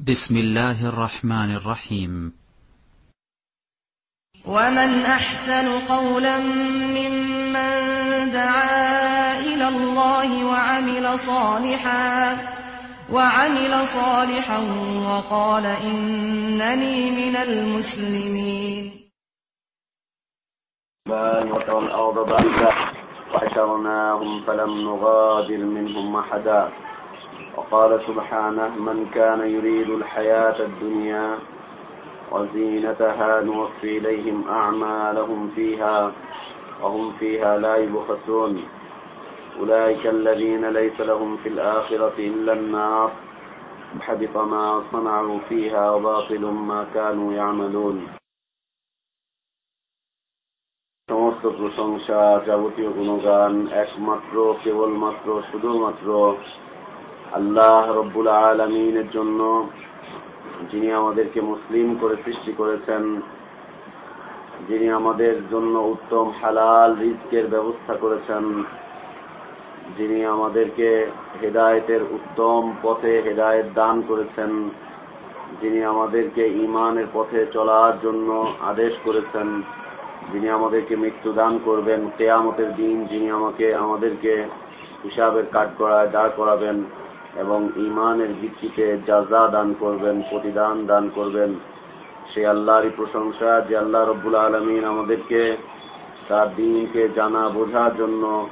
بسم الله الرحمن الرحيم. ومن أحسن قولا ممن دعا إلى الله وعمل صالحا وعمل صالحا وقال إنني من المسلمين. وترى الأرض بعيدا وحشرناهم فلم نغادر منهم أحدا. وقال سبحانه من كان يريد الحياة الدنيا وزينتها نوفي إليهم أعمالهم فيها وهم فيها لا يبخسون أولئك الذين ليس لهم في الآخرة إلا النار حبط ما صنعوا فيها وباطل ما كانوا يعملون সমস্ত প্রশংসা যাবতীয় গুণগান একমাত্র কেবলমাত্র শুধুমাত্র আল্লাহ রব্বুল আলমিনের জন্য যিনি আমাদেরকে মুসলিম করে সৃষ্টি করেছেন, যিনি আমাদের জন্য উত্তম হালাল রিজকের ব্যবস্থা করেছেন, যিনি আমাদেরকে হেদায়েতের উত্তম পথে হেদায়েত দান করেছেন, যিনি আমাদেরকে ইমানের পথে চলার জন্য আদেশ করেছেন, যিনি আমাদেরকে মৃত্যু দান করবেন, কেয়ামতের দিন যিনি আমাকে, আমাদেরকে হিসাবের কাঠ করায় দাঁড় করাবেন। এবং ইমানের ভিত্তিতে যাজা দান করবেন, প্রতিদান দান করবেন সে আল্লাহরই প্রশংসা যে আল্লাহ রব্বুল আলমিন আমাদেরকে তার দিনকে জানা বোঝার জন্য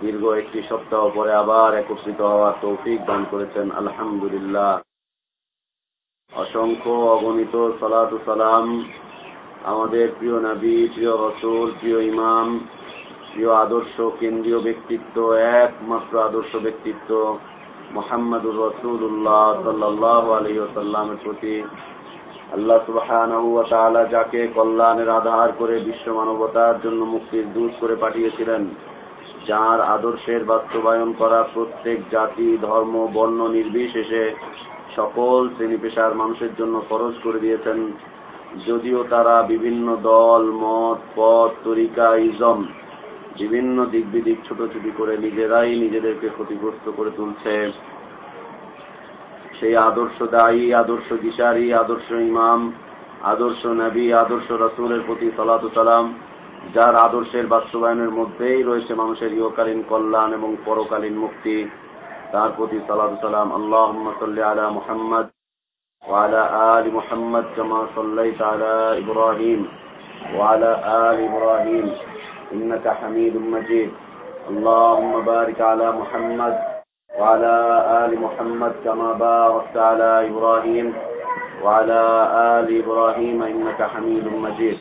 দীর্ঘ একটি সপ্তাহ পরে আবার একত্রিত হওয়ার তৌফিক দান করেছেন। আলহামদুলিল্লাহ। অসংখ্য অগণিত সালাতু সালাম আমাদের প্রিয় নবী, প্রিয় রসুল, প্রিয় ইমাম, প্রিয় আদর্শ, কেন্দ্রীয় ব্যক্তিত্ব, একমাত্র আদর্শ ব্যক্তিত্ব মোহাম্মদুর রসুল্লাহ সাল্লাহ আলহিসাল্লামের প্রতি আল্লাহ সুবাহ যাকে কল্যাণের আধার করে বিশ্ব মানবতার জন্য মুক্তির দূত করে পাঠিয়েছিলেন, যার আদর্শের বাস্তবায়ন করা প্রত্যেক জাতি, ধর্ম, বর্ণ নির্বিশেষে সকল শ্রেণি পেশার মানুষের জন্য খরচ করে দিয়েছেন। যদিও তারা বিভিন্ন দল, মত, পথ, তরিকা, ইজম বিভিন্ন দিক বিদিক ছোটাছুটি করে নিজেরাই নিজেদেরকে ক্ষতিগ্রস্ত করে তুলছে সেই আদর্শ দায়ী আদর্শ দিশারি আদর্শ ইমাম আদর্শ নবী আদর্শ রসুলের প্রতি সালাতু সালাম যার আদর্শের বাস্তবায়নের মধ্যেই রয়েছে মানুষের ইহকালীন কল্যাণ এবং পরকালীন মুক্তি তার প্রতি সালাতু সালাম আল্লাহ সাল্লি আলা মুহাম্মদ وعلى آل محمد كما صليت على إبراهيم وعلى آل إبراهيم إنك حميد مجيد اللهم بارك على محمد وعلى آل محمد كما باركت على إبراهيم وعلى آل إبراهيم إنك حميد مجيد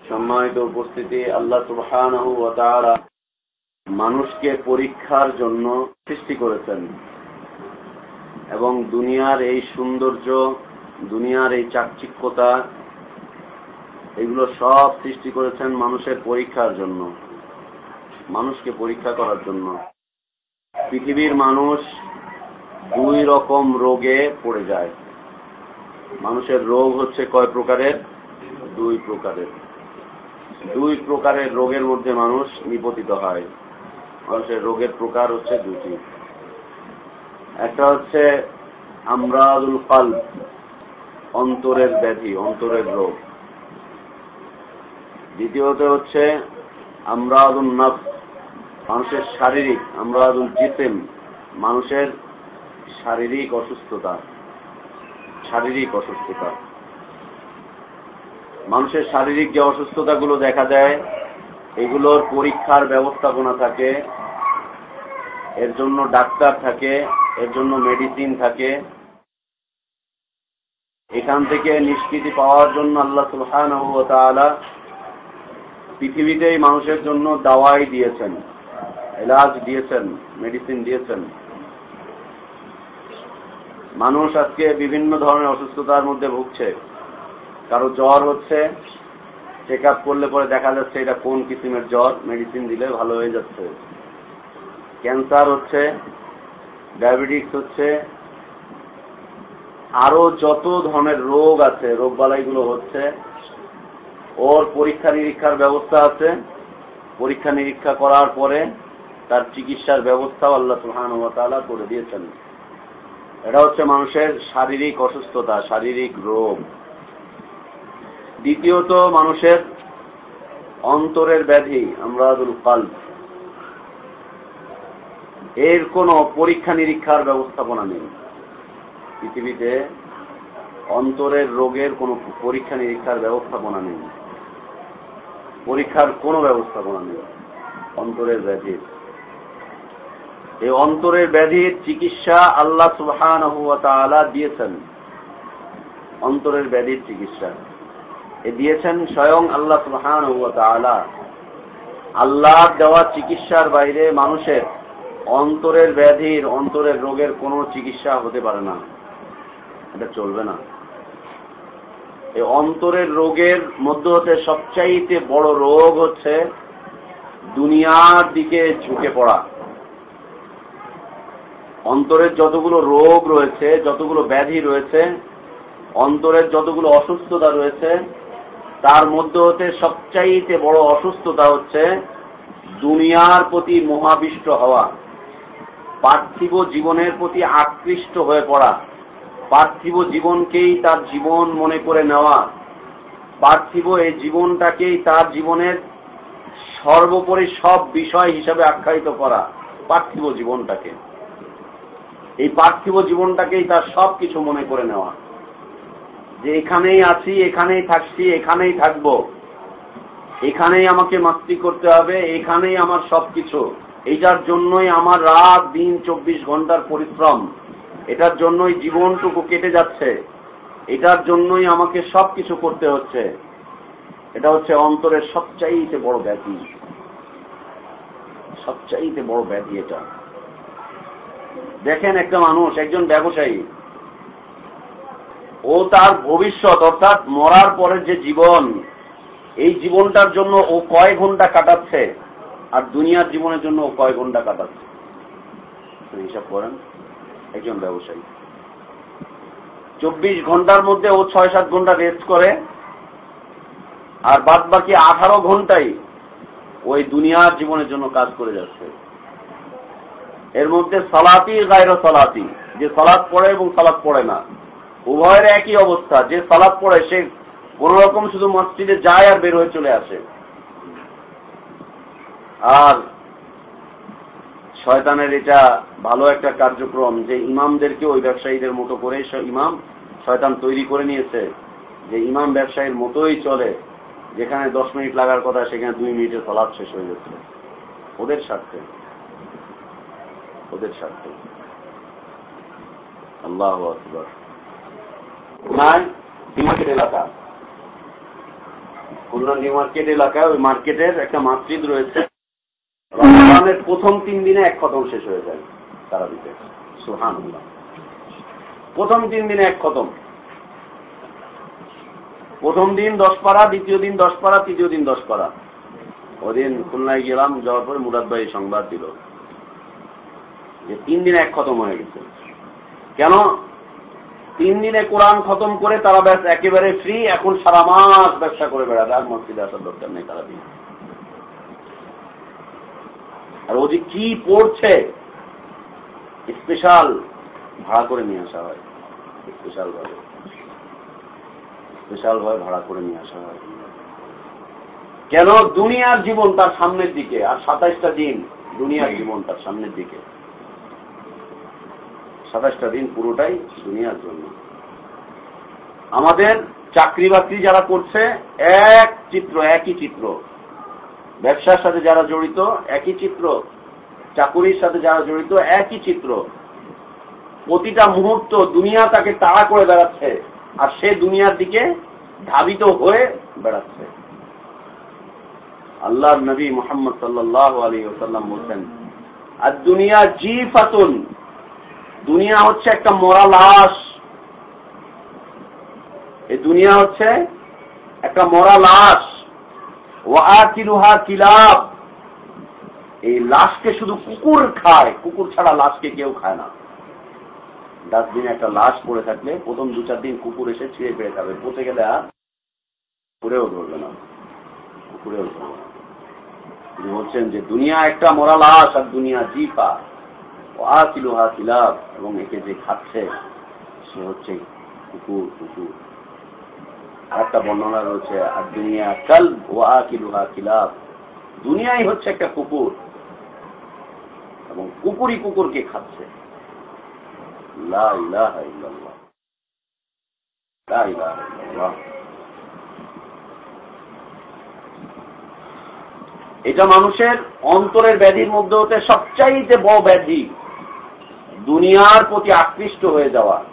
সম্মানিত উপস্থিতি আল্লাহ সুবহানাহু ওয়া তাআলা মানুষকে পরীক্ষার জন্য সৃষ্টি করেছেন এবং দুনিয়ার এই সৌন্দর্য দুনিয়ার এই চাকচিক্যতা এগুলো সব সৃষ্টি করেছেন মানুষের পরীক্ষার জন্য, মানুষকে পরীক্ষা করার জন্য। পৃথিবীর মানুষ দুই রকম রোগে পড়ে যায়। মানুষের রোগ হচ্ছে কয় প্রকারের? দুই প্রকারের। দুই প্রকারের রোগের মধ্যে মানুষ নিপতিত হয়। মানুষের রোগের প্রকার হচ্ছে দুটি একটা হচ্ছে আমরাদুল কাল অন্তরের ব্যাধি, অন্তরের রোগ। দ্বিতীয়ত হচ্ছে আমরাদুল নফ মানুষের শারীরিক, আমরাদুল জিতেম মানুষের শারীরিক অসুস্থতা শারীরিক অসুস্থতা। মানুষের শারীরিক যে অসুস্থতাগুলো দেখা দেয় এগুলোর পরীক্ষার ব্যবস্থাপনা থাকে, এর জন্য ডাক্তার থাকে, এর জন্য মেডিসিন থাকে। এখান থেকে নিষ্কৃতি পাওয়ার জন্য আল্লাহ সুলহান পৃথিবীতেই মানুষের জন্য দাওয়াই দিয়েছেন, এলাজ দিয়েছেন মেডিসিন দিয়েছেন। মানুষ আজকে বিভিন্ন ধরনের অসুস্থতার মধ্যে ভুগছে। কারও জ্বর হচ্ছে চেক আপ করলে পরে দেখা যাচ্ছে এটা কোন কিসিমের জ্বর মেডিসিন দিলে ভালো হয়ে যাচ্ছে। ক্যান্সার হচ্ছে ডায়াবেটিক্স হচ্ছে, আরও যত ধরনের রোগ আছে রোগ বালাইগুলো হচ্ছে ওর পরীক্ষা নিরীক্ষার ব্যবস্থা আছে। পরীক্ষা নিরীক্ষা করার পরে তার চিকিৎসার ব্যবস্থাও আল্লাহ সুহান করে দিয়েছেন। এটা হচ্ছে মানুষের শারীরিক অসুস্থতা, শারীরিক রোগ। দ্বিতীয়ত মানুষের অন্তরের ব্যাধি, আমরাদুল কাল এর কোনো পরীক্ষা নিরীক্ষার ব্যবস্থাপনা নেই। পৃথিবীতে অন্তরের রোগের কোনো পরীক্ষা নিরীক্ষার ব্যবস্থাপনা নেই। পরীক্ষার কোনো ব্যবস্থাপনা নেই। অন্তরের ব্যাধির এই অন্তরের ব্যাধির চিকিৎসা আল্লাহ সুবহান দিয়েছেন। অন্তরের ব্যাধির চিকিৎসা। এ দিয়েছেন স্বয়ং আল্লাহ সুবহান আল্লাহ দেওয়া চিকিৎসার বাইরে মানুষের অন্তরের ব্যাধির, অন্তরের রোগের কোনো চিকিৎসা হতে পারে না। এটা চলবে না। এই অন্তরের রোগের মধ্যে হচ্ছে সবচাইতে বড় রোগ হচ্ছে দুনিয়ার দিকে ঝুঁকে পড়া। অন্তরের যতগুলো রোগ রয়েছে, যতগুলো ব্যাধি রয়েছে, অন্তরের যতগুলো অসুস্থতা রয়েছে, তার মধ্যে হতে সবচাইতে বড় অসুস্থতা হচ্ছে দুনিয়ার প্রতি মহাবিষ্ট হওয়া, পার্থিব জীবনের প্রতি আকৃষ্ট হয়ে পড়া। পার্থিব জীবনকেই তার জীবন মনে করে নেওয়া। পার্থিব এই জীবনটাকেই তার জীবনের সর্বোপরি সব বিষয় হিসাবে আখ্যায়িত করা পার্থিব জীবনটাকে। এই পার্থিব জীবনটাকেই তার সব কিছু মনে করে নেওয়া। যে এখানেই আছি, এখানেই থাকছি, এখানেই থাকব। এখানেই আমাকে মাস্তি করতে হবে, এখানেই আমার সব কিছু এইটার জন্যই আমার রাত, দিন, চব্বিশ ঘণ্টার পরিশ্রম। এটার জন্যই জীবনটুকু কেটে যাচ্ছে। এটার জন্যই আমাকে সব কিছু করতে হচ্ছে। এটা হচ্ছে অন্তরের সবচাইতে বড় ব্যাধি। সবচাইতে বড় ব্যাধি এটা। দেখেন একটা মানুষ, একজন ব্যবসায়ী। ও তার ভবিষ্যৎ, অর্থাৎ মরার পরের যে জীবন, এই জীবনটার জন্য ও কয় ঘণ্টা কাটাচ্ছে? আর দুনিয়ার জীবনের জন্য ও কয় ঘণ্টা কাটাচ্ছে? হিসাব করেন। একজন ব্যবসায়ী। চব্বিশ ঘণ্টার মধ্যে ও ছয় সাত ঘণ্টা রেস্ট করে। আর বাদ বাকি আঠারো ঘন্টাই ওই দুনিয়ার জীবনের জন্য কাজ করে যাচ্ছে। এর মধ্যে সালাতি গায়র সালাতি। যে সালাদ পড়ে এবং সালাদ পড়ে না। উভয়ের একই অবস্থা। যে সালাদ পড়ে, সে কোন রকম শুধু মসজিদে যায় আর বের হয়ে চলে আসে। আর শয়তানের এটা ভালো একটা কার্যক্রম যে ইমামদেরকে ওই ব্যবসায়ীদের মতো করে ইমাম শয়তান তৈরি করে নিয়েছে। যে ইমাম ব্যবসায়ীর মতোই চলে, যেখানে দশ মিনিট লাগার কথা, সেখানে দুই মিনিটের সলাদ শেষ হয়ে যাচ্ছে। ওদের স্বার্থে। ওদের স্বার্থে। আল্লাহ আকবর। মার্কেট এলাকা। খুলনা নিউ মার্কেট এলাকায় ওই মার্কেটের একটা মসজিদ রয়েছে। রমজানের প্রথম তিন দিনে এক খতম শেষ হয়ে যায় তারা দিতে সুহান প্রথম তিন দিনে এক খতম। প্রথম দিন দশ পাড়া দ্বিতীয় দিন দশ পাড়া তৃতীয় দিন দশ পাড়া ওদিন খুলনায় গেলাম, যাওয়ার পরে মুরাদ ভাই সংবাদ দিল। যে তিন দিনে এক খতম হয়ে গেছে। কেন? তিন দিনে কোরআন খতম করে তারা ব্যাস একেবারে ফ্রি এখন সারা মাস ব্যবসা করে বেড়াবে, আর মসজিদে আসার দরকার নেই তারা দিন আর ও যে কি পড়ছে স্পেশাল ভাড়া করে নিয়ে আসা হয় স্পেশাল ভাবে স্পেশাল ভাবে ভাড়া করে নিয়ে আসা হয়। কেন দুনিয়ার জীবন তার সামনের দিকে, আর সাতাইশটা দিন দুনিয়ার জীবন তার সামনের দিকে। সাতাশটা দিন পুরোটাই দুনিয়ার জন্য। আমাদের চাকরি বাকরি যারা করছে, এক চিত্র, একই চিত্র। ব্যবসার সাথে যারা জড়িত, একই চিত্র, চাকুরির সাথে যারা জড়িত, একই চিত্র। প্রতিটা মুহূর্ত দুনিয়া তাকে তাড়া করে বেড়াচ্ছে আর সে দুনিয়ার দিকে ধাবিত হয়ে বেড়াচ্ছে। আল্লাহ নবী মোহাম্মদ সাল্লাহ আলী ওসাল্লাম বলছেন আর দুনিয়া জি ফাতুন দুনিয়া হচ্ছে একটা মরা লাশ। এই দুনিয়া হচ্ছে একটা মরা লাশ। কিলাব। এই লাশকে শুধু কুকুর খায়, কুকুর ছাড়া লাশকে কেউ খায় না। একটা লাশ পড়ে থাকলে প্রথম দু চার দিন কুকুর এসে ছিঁড়ে ফেড়ে খাবে। পচে গেলে ধরবে না। কুকুরেও ধরবে না। তিনি বলছেন যে, দুনিয়া একটা মরা লাশ আর দুনিয়া জিপা। ও আকিলুহা কিলাব। এবং একে যে খাচ্ছে, সে হচ্ছে কুকুর কুকুর। একটা বর্ণনা রয়েছে আর দুনিয়া কাল ও আকিলুহা কিলাব দুনিয়াই হচ্ছে একটা কুকুর এবং কুকুরই কুকুরকে খাচ্ছে। এটা মানুষের অন্তরের ব্যাধির মধ্যে হতে সবচাইতে ব্যাধি, দুনিয়ার প্রতি আকৃষ্ট হয়ে যাওয়া।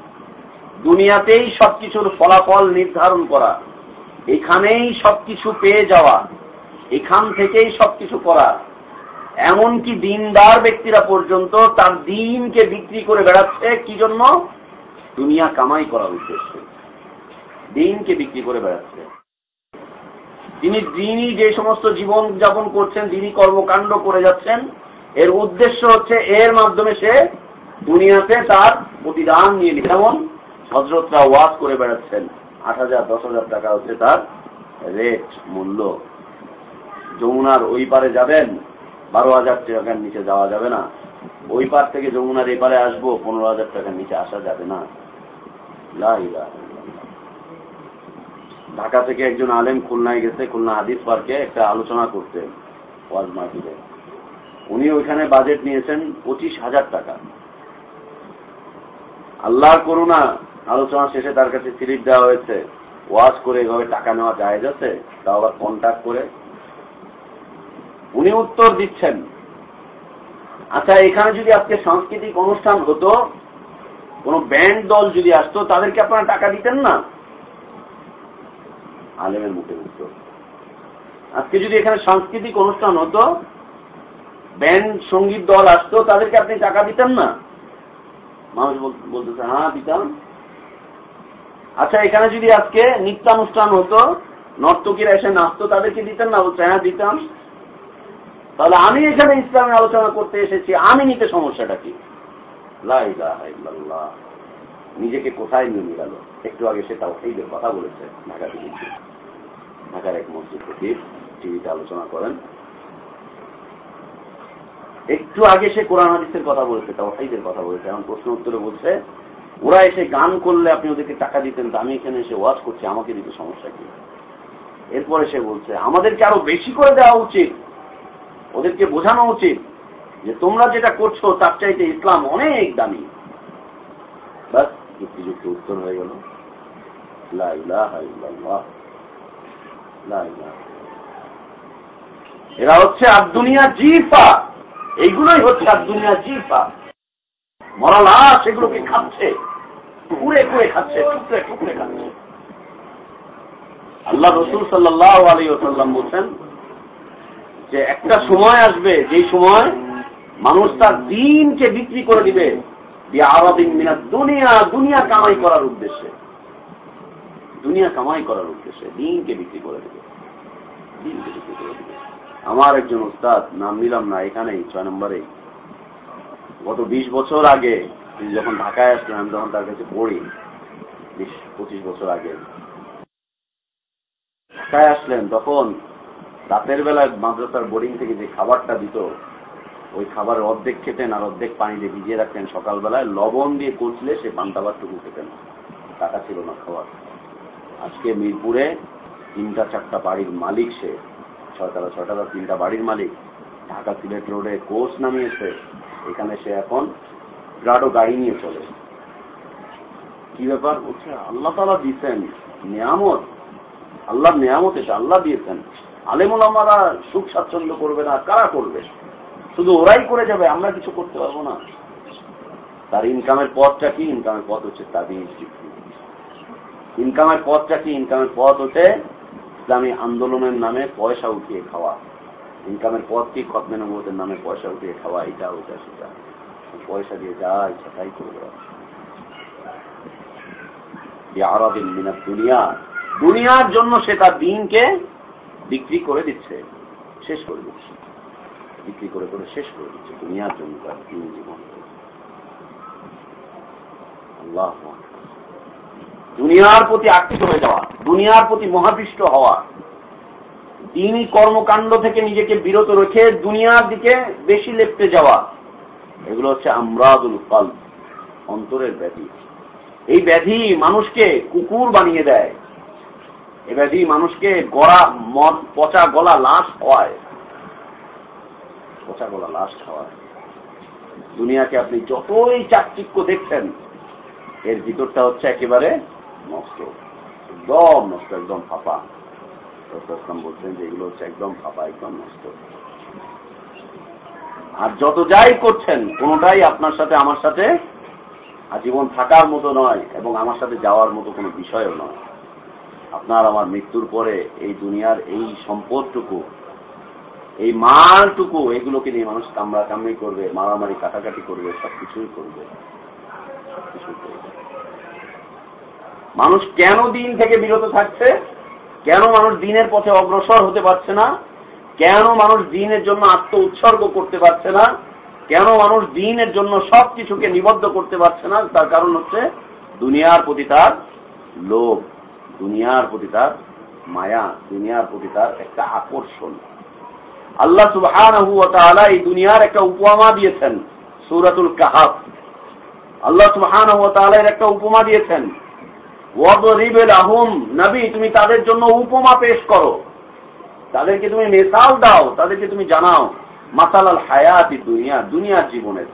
দুনিয়াতেই সবকিছুর ফলাফল নির্ধারণ করা, এখানেই সবকিছু পেয়ে যাওয়া, এখান থেকেই সবকিছু করা। এমনকি দিনদার ব্যক্তিরা পর্যন্ত তার দিনকে বিক্রি করে বেড়াচ্ছে, কি জন্য? দুনিয়া কামাই করার উদ্দেশ্যে। দিনকে বিক্রি করে বেড়াচ্ছে। তিনি দিনই যে সমস্ত জীবন যাপন করছেন, দিনই কর্মকাণ্ড করে যাচ্ছেন, এর উদ্দেশ্য হচ্ছে, এর মাধ্যমে সে দুনিয়াতে তার প্রতিদান নিয়ে যেমন হজরতরা ওয়াজ করে বেড়াচ্ছেন। আট হাজার, দশ হাজার টাকা হচ্ছে তার রেট মূল্য। যমুনার ওই পারে যাবেন, বারো হাজার টাকার নিচে যাওয়া যাবে না। ওই পার থেকে যমুনার এপারে আসব, পনেরো হাজার টাকার নিচে আসা যাবে না। ঢাকা থেকে একজন আলেম খুলনায় গেছে, খুলনা হাদিস পার্কে একটা আলোচনা করতে ওয়াজ মাহফিলে। উনি ওইখানে বাজেট নিয়েছেন পঁচিশ হাজার টাকা। আল্লাহর করুণা আলোচনা শেষে তার কাছে সিলিপ দেওয়া হয়েছে। ওয়াজ করে এভাবে টাকা নেওয়া যায় যাচ্ছে তাও আবার কন্ট্যাক্ট করে। উনি উত্তর দিচ্ছেন। আচ্ছা এখানে যদি আজকে সাংস্কৃতিক অনুষ্ঠান হতো, কোন ব্যান্ড দল যদি আসতো, তাদেরকে আপনারা টাকা দিতেন না? আলেমের মুখে উত্তর আজকে যদি এখানে সাংস্কৃতিক অনুষ্ঠান হতো ব্যান্ড সংগীত দল আসতো, তাদেরকে আপনি টাকা দিতেন না? মানুষ বলতেছে হ্যাঁ দিতাম। আচ্ছা এখানে যদি আজকে নৃত্যানুষ্ঠান হতো, নর্তকীরা এসে নাচতো, তাদেরকে দিতেন না বলছে হ্যাঁ দিতাম। তাহলে আমি এখানে ইসলামে আলোচনা করতে এসেছি, আমি নিতে সমস্যাটা কি? নিজেকে কোথায় নিয়ে গেল? একটু আগে সে তাও এই কথা বলেছে, ঢাকা থেকে। ঢাকার এক মসজিদ ফকির টিভিতে আলোচনা করেন। একটু আগে সে কোরআন হাদিসের কথা বলেছে, তাও হাইদের কথা বলেছে এখন প্রশ্ন উত্তরে বলছে ওরা এসে গান করলে আপনি ওদেরকে টাকা দিতেন আমি এখানে এসে ওয়াজ করছি, আমাকে দিতে সমস্যা কি? এরপরে সে বলছে, আমাদেরকে আরও বেশি করে দেওয়া উচিত। ওদেরকে বোঝানো উচিত যে তোমরা যেটা করছ, তার চাইতে ইসলাম অনেক দামি। বাস যুক্তিযুক্ত উত্তর হয়ে গেল। এরা হচ্ছে আবদুনিয়া জিফা। এইগুলোই হচ্ছে আবদুনিয়া জিফা। মরা লাশ এগুলোকে খাচ্ছে। কুড়ে কুড়ে খাচ্ছে, টুকরে টুকরে খাচ্ছে। আল্লাহ রসুল সাল্লাহ আলী ওসাল্লাম বলছেন যে একটা সময় আসবে, যেই সময় মানুষ তার দিনকে বিক্রি করে দিবে দুনিয়া দুনিয়া কামাই করার উদ্দেশ্যে। দুনিয়া কামাই করার উদ্দেশ্যে দিনকে বিক্রি করে দেবে। দিনকে বিক্রি করে দেবে। আমার একজন উস্তাদ নাম নিলাম না, এখানেই, ছয় নম্বরে গত বিশ বছর আগে, তিনি যখন ঢাকায় আসলেন, আমি তখন তার কাছে পড়ি। বিশ, পঁচিশ বছর আগে। ঢাকায় আসলেন, তখন রাতের বেলায় মাদ্রাসার বোর্ডিং থেকে যে খাবারটা দিত, ওই খাবারের অর্ধেক খেতেন আর অর্ধেক পানি দিয়ে ভিজিয়ে রাখতেন সকালবেলায়। লবণ দিয়ে কচলে সে পান্তাবারটুকু খেতেন। টাকা ছিল না খাওয়ার। আজকে মিরপুরে তিনটা, চারটা বাড়ির মালিক সে। ছয়তলা ছয়তলা তিনটা বাড়ির মালিক। ঢাকা সিলেট রোডে কোচ নামিয়েছে। এখানে সে এখন গ্রাডো গাড়ি নিয়ে চলে। কি ব্যাপার? বলছে আল্লাহ তালা দিচ্ছেন নিয়ামত। আল্লাহ নিয়ামত এটা আল্লাহ দিয়েছেন। আলেমুল আমারা সুখ স্বাচ্ছন্দ্য করবে না কারা করবে? শুধু ওরাই করে যাবে আমরা কিছু করতে পারব না। তার ইনকামের পথটা কি? ইনকামের পথ হচ্ছে তাদের ইনকামের পথটা কি? ইনকামের পথ হচ্ছে ইসলামী আন্দোলনের নামে পয়সা উঠিয়ে খাওয়া। ইনকামের পথ কি? খতমে নবতের নামে পয়সা উঠিয়ে খাওয়া এটা ওটা সেটা পয়সা দিয়ে যা ইচ্ছা তাই করে দেওয়া আরবিন মিনার দুনিয়া। দুনিয়ার জন্য সে তার দিনকে বিক্রি করে দিচ্ছে, শেষ করে দিচ্ছে। বিক্রি করে করে শেষ করে দিচ্ছে। দুনিয়ার জন্য তার দিন জীবন আল্লাহ দুনিয়ার প্রতি আকৃষ্ট হয়ে যাওয়া, দুনিয়ার প্রতি মহাপৃষ্ট হওয়া দিনই কর্মকাণ্ড থেকে নিজেকে বিরত রেখে দুনিয়ার দিকে বেশি লেপটে যাওয়া। এগুলো হচ্ছে আমরাদুল কল অন্তরের ব্যাধি। এই ব্যাধি মানুষকে কুকুর বানিয়ে দেয়। এ ব্যাধি মানুষকে গড়া মদ, পচা গলা লাশ খাওয়ায়। পচা গলা লাশ খাওয়ায়। দুনিয়াকে আপনি যতই চাকচিক্য দেখছেন, এর ভিতরটা হচ্ছে একেবারে নষ্ট, একদম নষ্ট, একদম ফাঁপা। ইসলাম বলছেন যে এগুলো হচ্ছে একদম ফাঁপা একদম নষ্ট। আর যত যাই করছেন, কোনটাই আপনার সাথে, আমার সাথে আজীবন থাকার মতো নয় এবং আমার সাথে যাওয়ার মতো কোনো বিষয়ও নয়। আপনার আমার মৃত্যুর পরে এই দুনিয়ার এই সম্পদটুকু, এই মালটুকু, এগুলোকে নিয়ে মানুষ কামড়া কামড়ি করবে, মারামারি, কাটাকাটি করবে। সবকিছুই করবে। মানুষ কেন দিন থেকে বিরত থাকছে? কেন মানুষ দিনের পথে অগ্রসর হতে পারছে না? কেন মানুষ দিনের জন্য আত্ম উৎসর্গ করতে পারছে না? কেন মানুষ দিনের জন্য সব কিছুকে নিবদ্ধ করতে পারছে না? তার কারণ হচ্ছে দুনিয়ার প্রতি তার লোভ, দুনিয়ার প্রতি তার মায়া, দুনিয়ার প্রতি তার একটা আকর্ষণ। আল্লাহ সুবাহ এই দুনিয়ার একটা উপমা দিয়েছেন, সুরাতুল কাহাব আল্লাহ সুবাহ একটা উপমা দিয়েছেন নবী, তুমি তাদের জন্য উপমা পেশ করো। তাদেরকে তুমি মেসাল দাও, তাদেরকে তুমি জানাও, মাসাল আল হায়াতি দুনিয়া, দুনিয়ার জীবনের।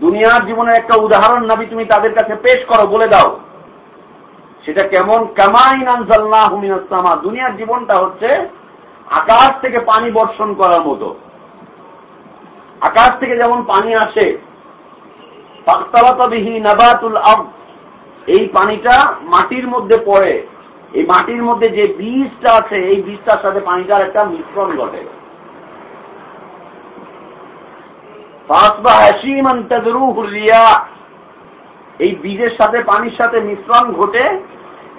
দুনিয়ার জীবনের একটা উদাহরণ নবী তুমি তাদের কাছে পেশ করো, বলে দাও। সেটা কেমন? কামাইন আনসাল্লাহমিনাসমা দুনিয়ার জীবনটা হচ্ছে আকাশ থেকে পানি বর্ষণ করার মতো। আকাশ থেকে যেমন পানি আসে পাকতালাতবিহি নাবাতুল আব এই পানিটা মাটির মধ্যে পড়ে। এই মাটির মধ্যে যে বীজটা আছে, এই বীজটার সাথে পানিটার একটা মিশ্রণ ঘটে। এই বীজের সাথে, পানির সাথে মিশ্রণ ঘটে,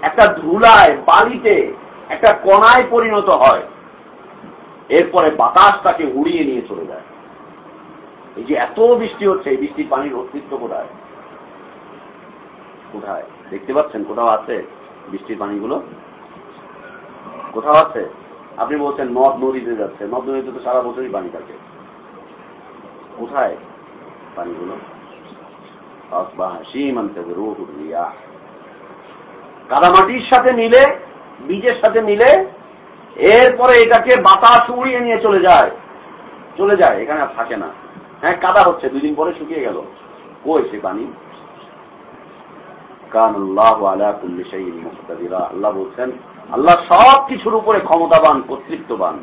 একটা ধুলায়, বালিতে, একটা কণায় পরিণত হয়। এরপরে বাতাস তাকে উড়িয়ে নিয়ে চলে যায়। এই যে এত বৃষ্টি হচ্ছে, এই বৃষ্টির পানির অস্তিত্ব কোথায়? কোথায়? দেখতে পাচ্ছেন? কোথাও আছে বৃষ্টির পানিগুলো? কোথাও আছে? আপনি বলছেন নদ নদীতে যাচ্ছে। নদ নদীতে তো সারা বছরই পানি থাকে। কোথায় পানিগুলো? কাদামাটির সাথে মিলে, বীজের সাথে মিলে, এরপরে এটাকে বাতাস উড়িয়ে নিয়ে চলে যায়। চলে যায়। এখানে আর থাকে না। হ্যাঁ কাদা হচ্ছে। দুদিন পরে শুকিয়ে গেল। কই সে পানি? আল্লাহ বলছেন, আল্লাহ সব কিছুর উপরে ক্ষমতাবান, কর্তৃত্ববান।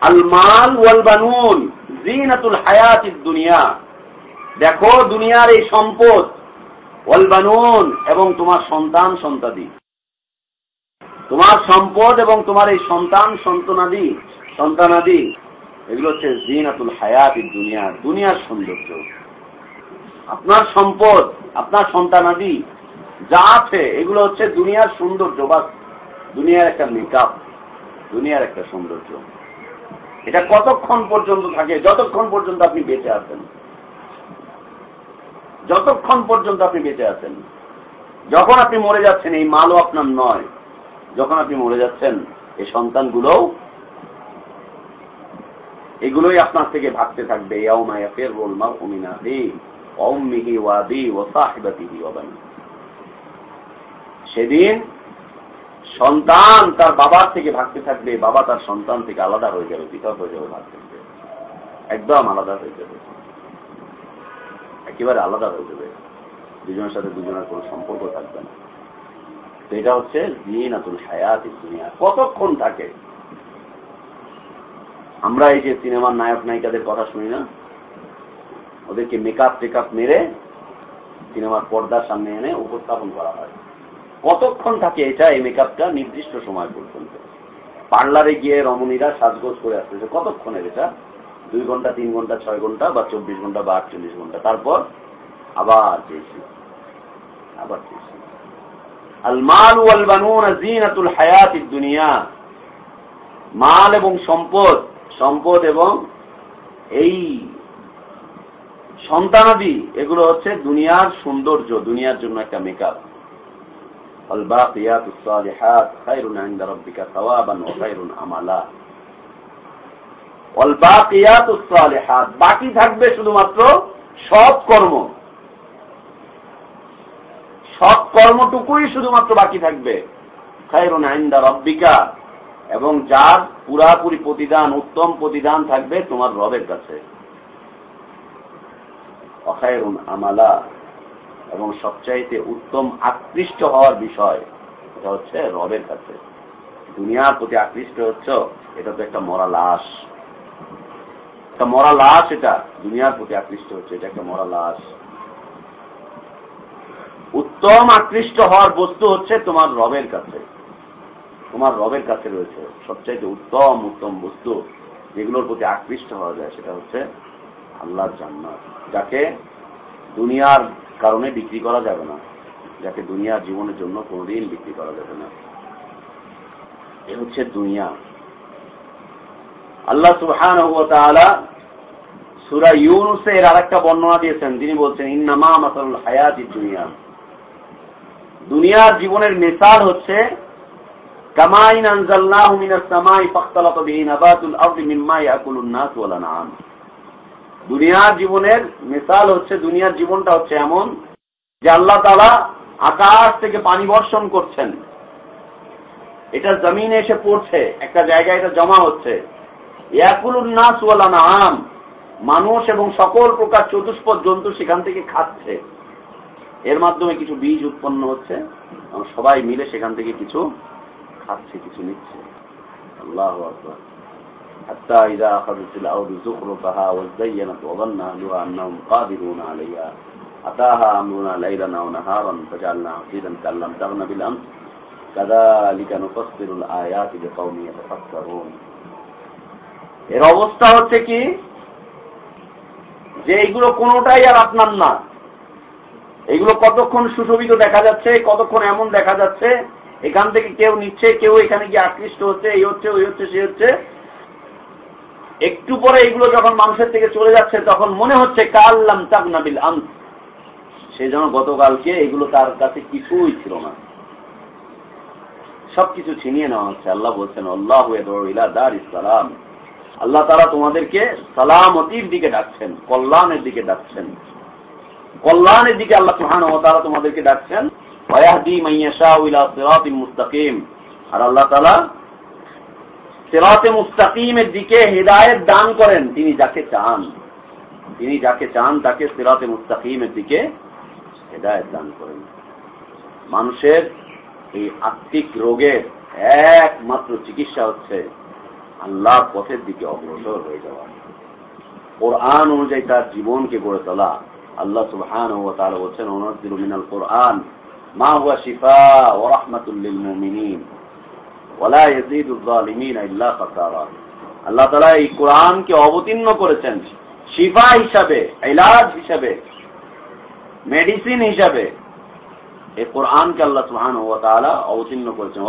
আল মাল ওয়াল জিনাতুল হায়াতিদ দুনিয়া। দেখো, দুনিয়ার এই সম্পদ ওয়াল বানুন এবং তোমার সন্তান সন্তাদি তোমার সম্পদ এবং তোমার এই সন্তান সন্তানাদি সন্তানাদি, এগুলো হচ্ছে জিনাতুল হায়াতিদ দুনিয়া, দুনিয়ার সৌন্দর্য। আপনার সম্পদ, আপনার সন্তানাদি যা আছে, এগুলো হচ্ছে দুনিয়ার সৌন্দর্য বা দুনিয়ার একটা মেকআপ দুনিয়ার একটা সৌন্দর্য। এটা কতক্ষণ পর্যন্ত থাকে? যতক্ষণ পর্যন্ত আপনি বেঁচে আছেন। যতক্ষণ পর্যন্ত আপনি বেঁচে আছেন। যখন আপনি মরে যাচ্ছেন, এই মালও আপনার নয়। যখন আপনি মরে যাচ্ছেন, এই সন্তানগুলোও এগুলোই আপনার থেকে ভাগতে থাকবে। ইয়াউমায়া ফের রোল মা উমিনা সেদিন সন্তান তার বাবার থেকে ভাগতে থাকবে বাবা তার সন্তান থেকে আলাদা হয়ে যাবে, পৃথক হয়ে যাবে, ভাগ থাকবে একদম আলাদা হয়ে যাবে। একেবারে আলাদা হয়ে যাবে। দুজনের সাথে দুজনের কোনো সম্পর্ক থাকবে না। তো এটা হচ্ছে জিনাতুল হায়াত দুনিয়া। কতক্ষণ থাকে? আমরা এই যে সিনেমার নায়ক নায়িকাদের কথা শুনি না? ওদেরকে মেকআপ টেকআপ মেরে সিনেমার পর্দার সামনে এনে উপস্থাপন করা হয়। কতক্ষণ থাকে এটা? এই মেকআপটা নির্দিষ্ট সময় পর্যন্ত। পার্লারে গিয়ে রমণীরা সাজগোজ করে আসতেছে। কতক্ষণের এটা? দুই ঘণ্টা, তিন ঘণ্টা, ছয় ঘণ্টা বা চব্বিশ ঘণ্টা বা আটচল্লিশ ঘণ্টা। তারপর আবার চেয়েছি আবার চেয়েছি আল মাল ওয়াল বানুন জিনাতুল হায়াত দুনিয়া। মাল এবং সম্পদ সম্পদ এবং এই সন্তানাদি, এগুলো হচ্ছে দুনিয়ার সৌন্দর্য, দুনিয়ার জন্য একটা মেকআপ বাকি থাকবে শুধুমাত্র কর্ম। কর্মটুকুই শুধুমাত্র বাকি থাকবে। রব্বিকা, এবং যার পুরাপুরি প্রতিদান, উত্তম প্রতিদান থাকবে তোমার রবের কাছে। অখায়রুন আমালা, এবং সবচাইতে উত্তম আকৃষ্ট হওয়ার বিষয় এটা হচ্ছে রবের কাছে। দুনিয়ার প্রতি আকৃষ্ট হচ্ছ, এটা তো একটা মরা লাশ। একটা মরা লাশ এটা, দুনিয়ার প্রতি আকৃষ্ট হচ্ছে, এটা একটা মরা লাশ। উত্তম আকৃষ্ট হওয়ার বস্তু হচ্ছে তোমার রবের কাছে। তোমার রবের কাছে রয়েছে সবচাইতে উত্তম উত্তম বস্তু যেগুলোর প্রতি আকৃষ্ট হওয়া যায়, সেটা হচ্ছে আল্লাহর জান্নাত। যাকে দুনিয়ার কারণে বিক্রি করা যাবে না, যাকে দুনিয়ার জীবনের জন্য কোনদিন বিক্রি করা যাবে না। এ হচ্ছে দুনিয়া। আল্লাহ সুহান সুরা ইউনুসে এর আর একটা বর্ণনা দিয়েছেন। তিনি বলছেন, ইন্নামা মাসাল হায়াতি দুনিয়া। দুনিয়ার জীবনের মেসাল হচ্ছে, কামাইন আনজাল্লাহু মিনাস সামাই ফাখতালাত বিহি নাবাতুল আরদি মিম্মা ইয়াকুলুন নাস ওয়াল আনআম দুনিয়ার জীবনের মিসাল হচ্ছে, দুনিয়ার জীবনটা হচ্ছে এমন যে আল্লাহ তালা আকাশ থেকে পানি বর্ষণ করছেন। এটা জমিনে এসে পড়ছে, একটা জায়গায় এটা জমা হচ্ছে। আম মানুষ এবং সকল প্রকার চতুষ্পদ জন্তু সেখান থেকে খাচ্ছে। এর মাধ্যমে কিছু বীজ উৎপন্ন হচ্ছে সবাই মিলে সেখান থেকে কিছু খাচ্ছে, কিছু নিচ্ছে। আল্লাহ আকবর। حتى إذا أخذت الأرض زخرفها وزينت وظن أهلها أنهم قادرون عليها أتاها أمرنا ليلا ونهارا فجعلنا عصيدا كأن لم تغن بالأمس كذلك نفصل الآيات لقوم يتفكرون এর অবস্থা হচ্ছে কি যে এইগুলো কোনোটাই আর আপনার না এইগুলো কতক্ষণ সুশোভিত দেখা যাচ্ছে কতক্ষণ এমন দেখা যাচ্ছে এখান থেকে কেউ নিচ্ছে কেউ এখানে গিয়ে আকৃষ্ট হচ্ছে এই হচ্ছে ওই হচ্ছে সে হচ্ছে একটু পরে এগুলো যখন মানুষের থেকে চলে যাচ্ছে, তখন মনে হচ্ছে কাল্লাম তাকনাবিল আম সে যেন গতকালকে এগুলো তার কাছে কিছুই ছিল না। সবকিছু ছিনিয়ে নেওয়া হচ্ছে। আল্লাহ বলছেন, আল্লাহ দার ইসলাম আল্লাহ তারা তোমাদেরকে সালামতির দিকে ডাকছেন, কল্যাণের দিকে ডাকছেন। কল্যাণের দিকে আল্লাহ সুহান তারা তোমাদেরকে ডাকছেন আর আল্লাহ তালা সেরাতে মুস্তাকিমের দিকে হৃদায়ত দান করেন। তিনি যাকে চান, তিনি যাকে চান, তাকে সেরাতে মুস্তাকিমের দিকে হেদায়ত দান করেন। মানুষের এই আত্মিক রোগের একমাত্র চিকিৎসা হচ্ছে আল্লাহর পথের দিকে অগ্রসর হয়ে যাওয়া। কোরআন অনুযায়ী তার জীবনকে গড়ে তোলা। আল্লাহ সুবহান ও তারা বলছেন অনজিল মিনাল কোরআন মা হুয়া শিফা ও রহমাতুল্লিল মুমিনিন। আল্লাহ এই কোরআনকে অবতীর্ণ করেছেন শিফা হিসাবে হিসাবে, মেডিসিন হিসাবে। এই কোরআনকে আল্লাহ অবতীর্ণ করেছেন।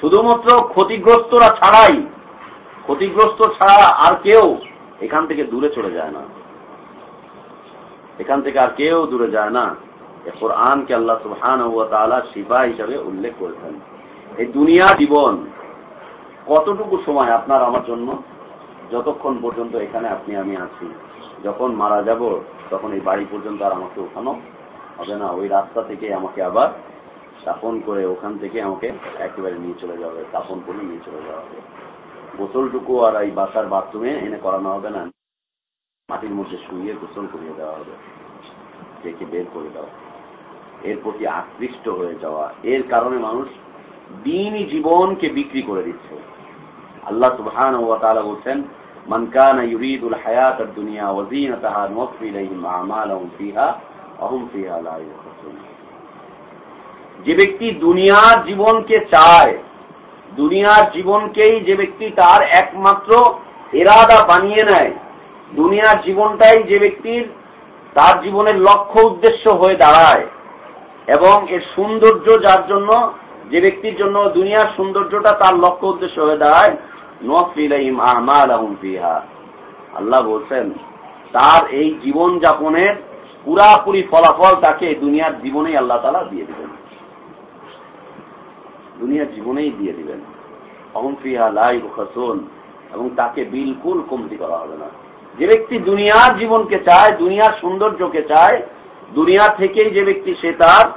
শুধুমাত্র ক্ষতিগ্রস্তরা ছাড়াই, ক্ষতিগ্রস্ত ছাড়া আর কেউ এখান থেকে দূরে চলে যায় না। এখান থেকে আর কেউ দূরে যায় না। কোরআনকে আল্লাহ সুহান শিবা হিসাবে উল্লেখ করেছেন। এই দুনিয়া জীবন কতটুকু সময় আপনার আমার জন্য? যতক্ষণ পর্যন্ত এখানে আপনি আমি আছি। যখন মারা যাব, তখন এই বাড়ি পর্যন্ত আর আমাকে ওঠানো হবে না। ওই রাস্তা থেকে আমাকে আবার স্থাপন করে ওখান থেকে আমাকে একেবারে নিয়ে চলে যাবে স্থাপন করে নিয়ে চলে যাওয়া হবে। গোসলটুকু আর এই বাসার বাথরুমে এনে করানো হবে না। মাটির মধ্যে শুয়ে গোসল করিয়ে দেওয়া হবে। ডেকে বের করে দেওয়া এর প্রতি আকৃষ্ট হয়ে যাওয়া। এর কারণে মানুষ দিনই জীবনকে বিক্রি করে দিচ্ছে। আল্লাহ সুবহান ও তাআলা বলছেন যে ব্যক্তি দুনিয়ার জীবনকে চায়, দুনিয়ার জীবনকেই যে ব্যক্তি তার একমাত্র এরাদা বানিয়ে নেয়, দুনিয়ার জীবনটাই যে ব্যক্তির তার জীবনের লক্ষ্য উদ্দেশ্য হয়ে দাঁড়ায় এবং এর সৌন্দর্য যার জন্য, যে ব্যক্তির জন্য দুনিয়ার সৌন্দর্যটা তার লক্ষ্য উদ্দেশ্য হয়ে দাঁড়ায় আল্লাহ বলছেন, তার এই জীবন যাপনের পুরাপুরি ফলাফল তাকে দুনিয়ার জীবনেই আল্লাহ তালা দিয়ে দিবেন। দুনিয়ার জীবনেই দিয়ে দিবেন। অহমফিহা লাই খাসুন এবং তাকে বিলকুল কমতি করা হবে না। যে ব্যক্তি দুনিয়ার জীবনকে চায়, দুনিয়ার সৌন্দর্যকে চায় দুনিয়া থেকেই যে ব্যক্তি, সে তার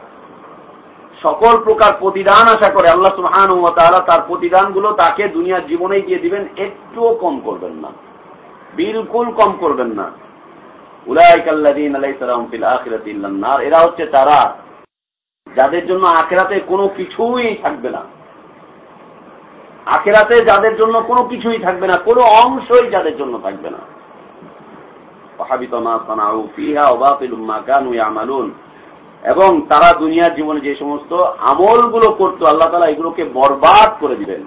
সকল প্রকার প্রতিদান আশা করে, আল্লাহ সুহান ও তারা তার প্রতিদানগুলো তাকে দুনিয়ার জীবনেই দিয়ে দিবেন, একটুও কম করবেন না। বিলকুল কম করবেন না। এরা হচ্ছে তারা যাদের জন্য আখেরাতে কোনো কিছুই থাকবে না। আখেরাতে যাদের জন্য কোনো কিছুই থাকবে না, কোনো অংশই যাদের জন্য থাকবে না। এবং তারা দুনিয়ার জীবনে যে সমস্ত আমলগুলো করত, আল্লাহ তালা এগুলোকে বরবাদ করে দিবেন।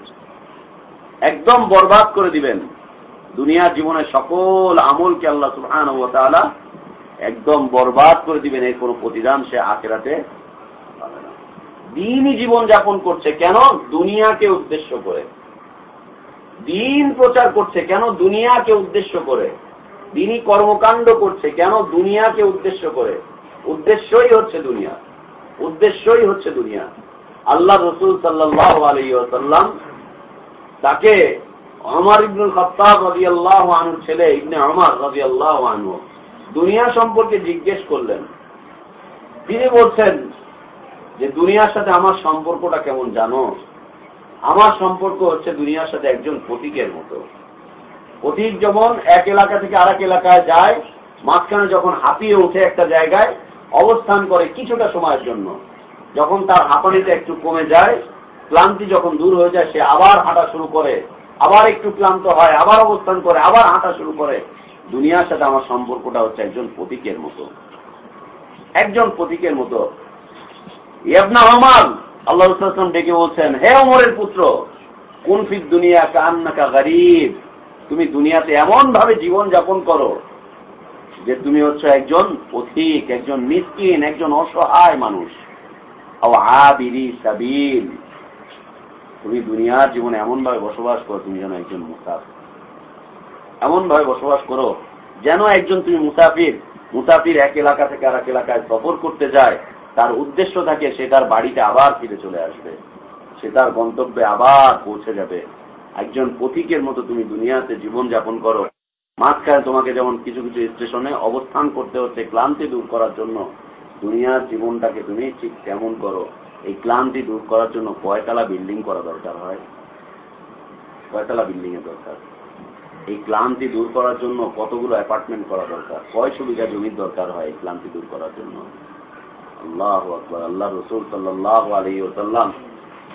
একদম বরবাদ করে দিবেন। দুনিয়ার জীবনে সকল আমলকে আল্লাহ তালা একদম বরবাদ করে দিবেন, এর কোন প্রতিদান সে আখেরাতে দিনই জীবন যাপন করছে কেন? দুনিয়াকে উদ্দেশ্য করে। দিন প্রচার করছে কেন? দুনিয়াকে উদ্দেশ্য করে। দিনই কর্মকাণ্ড করছে, কেন দুনিয়াকে উদ্দেশ্য করে? উদ্দেশ্যই হচ্ছে দুনিয়া। উদ্দেশ্যই হচ্ছে দুনিয়া। আল্লাহ রসুল সাল্লাহ আলহ্লাম তাকে অমর ইবনুল খত্তাব রবি আল্লাহ আনুর ছেলে ইবনে অমর রবি আল্লাহ আনু দুনিয়া সম্পর্কে জিজ্ঞেস করলেন। তিনি বলছেন যে, দুনিয়ার সাথে আমার সম্পর্কটা কেমন জানো? আমার সম্পর্ক হচ্ছে দুনিয়ার সাথে একজন প্রতীকের মতো। প্রতীক যেমন এক এলাকা থেকে আর এলাকায় যায়, মাঝখানে যখন হাঁপিয়ে উঠে একটা জায়গায়, অবস্থান করে কিছুটা সময়ের জন্য। যখন তার হাঁপানিতে একটু কমে যায়, ক্লান্তি যখন দূর হয়ে যায়, সে আবার হাঁটা শুরু করে, আবার একটু ক্লান্ত হয়, আবার অবস্থান করে, আবার হাঁটা শুরু করে। দুনিয়ার সাথে আমার সম্পর্কটা হচ্ছে একজন প্রতীকের মতো। একজন প্রতীকের মতো। ইয়াবনা রহমান আল্লাহ ডেকে বলছেন, হে অমরের পুত্র কোন ফির দুনিয়া কান্নাকা গরিব। তুমি দুনিয়াতে এমন ভাবে জীবন যাপন করো যে তুমি হচ্ছে একজন পথিক একজন মিসকিন, একজন অসহায় মানুষ। তুমি দুনিয়ার জীবনে এমন ভাবে বসবাস করো, তুমি যেন একজন মুসাফির। এমন ভাবে বসবাস করো যেন একজন তুমি মুসাফির মুসাফির এক এলাকা থেকে আর এক এলাকায় সফর করতে যায়, তার উদ্দেশ্য থাকে সে তার বাড়িতে আবার ফিরে চলে আসবে। সে তার গন্তব্যে আবার পৌঁছে যাবে। একজন পথিকের মতো তুমি দুনিয়াতে জীবন যাপন করো। মাঝখানে তোমাকে যেমন কিছু কিছু স্টেশনে অবস্থান করতে হচ্ছে ক্লান্তি দূর করার জন্য, দুনিয়ার জীবনটাকে তুমি ঠিক কেমন করো। এই ক্লান্তি দূর করার জন্য কয়তলা বিল্ডিং করা দরকার হয়? কয়তলা বিল্ডিং এর দরকার? এই ক্লান্তি দূর করার জন্য কতগুলো অ্যাপার্টমেন্ট করা দরকার? কয় সুবিধা জমির দরকার হয় এই ক্লান্তি দূর করার জন্য? আল্লাহ আকবর আল্লাহ রসুল সাল্লাহ আলী ওসাল্লাম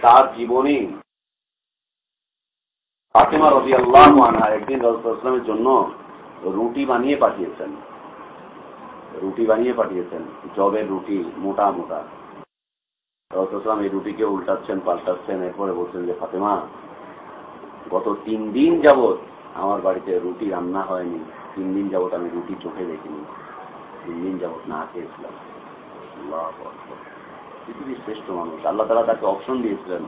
তার জীবনী ফাতেমা রবি আল্লাহ একদিন রসুলামের জন্য রুটি বানিয়ে পাঠিয়েছেন। রুটি বানিয়ে পাঠিয়েছেন। জবের রুটি, মোটা মোটা। রসুলাম এই রুটিকে উল্টাচ্ছেন, পাল্টাচ্ছেন, এরপরে বলছেন যে, ফাতেমা, গত তিন দিন যাবৎ আমার বাড়িতে রুটি রান্না হয়নি। তিন দিন যাবৎ আমি রুটি চোখে দেখিনি। তিন দিন যাবৎ না খেয়েছিলাম। পৃথিবীর শ্রেষ্ঠ মানুষ। আল্লাহ তালা তাকে অপশন দিয়েছিলেন।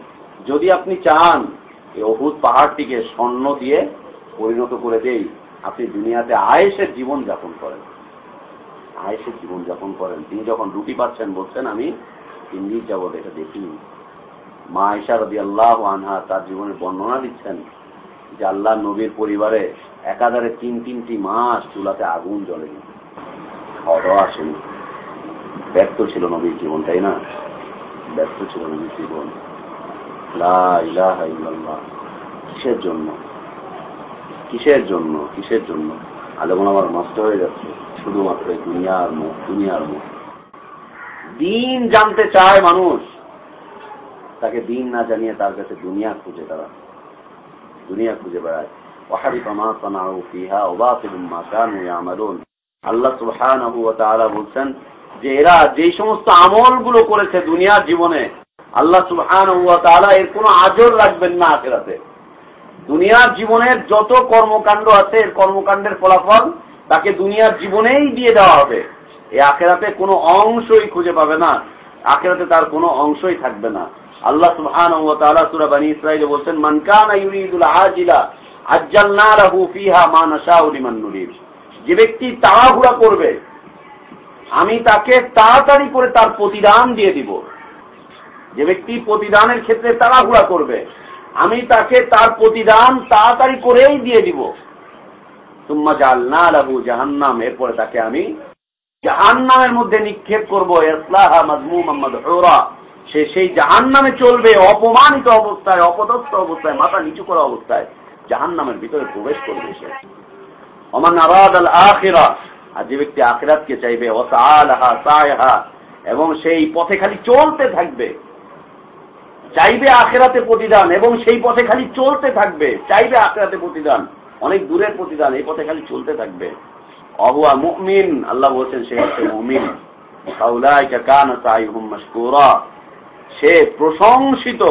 যদি আপনি চান এই পাহাড়টিকে স্বর্ণ দিয়ে পরিণত করে দেই। আপনি দুনিয়াতে আয়েসের জীবন যাপন করেন। আয়েসের জীবন যাপন করেন। তিনি যখন রুটি পাচ্ছেন বলছেন, আমি তিন যাবৎ এটা দেখিনি। মা আয়সা রবি আল্লাহ আনহা তার জীবনের বর্ণনা দিচ্ছেন যে আল্লাহ নবীর পরিবারে একাধারে তিন তিনটি মাস চুলাতে আগুন জ্বলেনি। খাওয়া আসেনি। ব্যর্থ ছিল নবীর জীবন, তাই না? ব্যর্থ ছিল নবীর জীবন। কিসের জন্য? কিসের জন্য? কিসের জন্য? আলেমন আমার নষ্ট হয়ে যাচ্ছে। শুধুমাত্র দুনিয়ার মুখ দুনিয়ার মুখ। দিন জানতে চায় মানুষ। তাকে দিন না জানিয়ে তার কাছে দুনিয়া খুঁজে তারা দুনিয়া খুঁজে বেড়ায়। আল্লাহ বলছেন যে এরা যে সমস্ত আমলগুলো করেছে দুনিয়ার জীবনে আল্লাহ সুবহান এর কোন আজর রাখবেন না আখেরাতে। দুনিয়ার জীবনের যত কর্মকাণ্ড আছে, এর কর্মকাণ্ডের ফলাফল তাকে দুনিয়ার জীবনেই দিয়ে দেওয়া হবে। এই আখেরাতে কোনো অংশই খুঁজে পাবে না। আখেরাতে তার কোনো অংশই থাকবে না। আল্লাহ সুবহান সুরা বানী ইসরাইলে বলছেন মানকানা লাহু ফিহা যে ব্যক্তি তাড়াহুড়া করবে, আমি তাকে তাড়াতাড়ি করে তার প্রতিদান দিয়ে দিব। যে ব্যক্তি প্রতিদানের ক্ষেত্রে তাড়াহুড়া করবে, আমি তাকে তার প্রতিদান তাড়াতাড়ি করেই দিয়ে দিব। তুম্মা জাল না লাহু জাহান্নাম, এরপরে তাকে আমি জাহান্নামের মধ্যে নিক্ষেপ করব। সে সেই জাহান্নামে চলবে, অপমানিত অবস্থায়, অপদস্থ অবস্থায়, মাথা নিচু করা অবস্থায় জাহান্নামের ভিতরে প্রবেশ করবে সে। অমান আরাদ আল আখিরা, আর যে ব্যক্তি আখিরাতকে চাইবে অসাহা সায়হা, এবং সেই পথে খালি চলতে থাকবে। চাইবে আখেরাতে প্রতিদান, এবং সেই পথে খালি চলতে থাকবে। চাইবে আখেরাতে প্রতিদান। অনেক দূরের প্রতিদান, এই পথে খালি চলতে থাকবে। অহুয়া মুমিন, আল্লাহ বলছেন, সে হচ্ছে মুমিন। সে প্রশংসিত,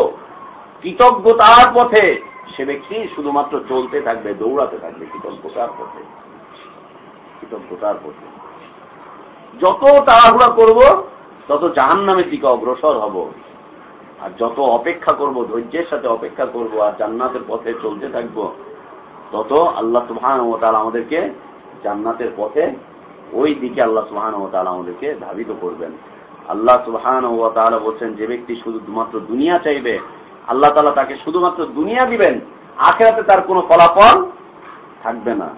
কৃতজ্ঞতার পথে সে ব্যক্তি শুধুমাত্র চলতে থাকবে, দৌড়াতে থাকবে, কৃতজ্ঞতার পথে। কৃতজ্ঞতার পথে। যত তাড়াহুড়া করব, তত জাহান নামের দিকে অগ্রসর হব। আর যত অপেক্ষা করব, ধৈর্যের সাথে অপেক্ষা করব আর জান্নাতের পথে চলতে থাকব, তত আল্লাহ সুহান ও তাল আমাদেরকে জান্নাতের পথে ওই দিকে আল্লাহ সুহান ও তাল আমাদেরকে ধাবিত করবেন। আল্লাহ সুহান ও তাহলে বলছেন, যে ব্যক্তি শুধুমাত্র দুনিয়া চাইবে, আল্লাহ তালা তাকে শুধুমাত্র দুনিয়া দিবেন, আখেরাতে তার কোনো ফলাফল থাকবে না।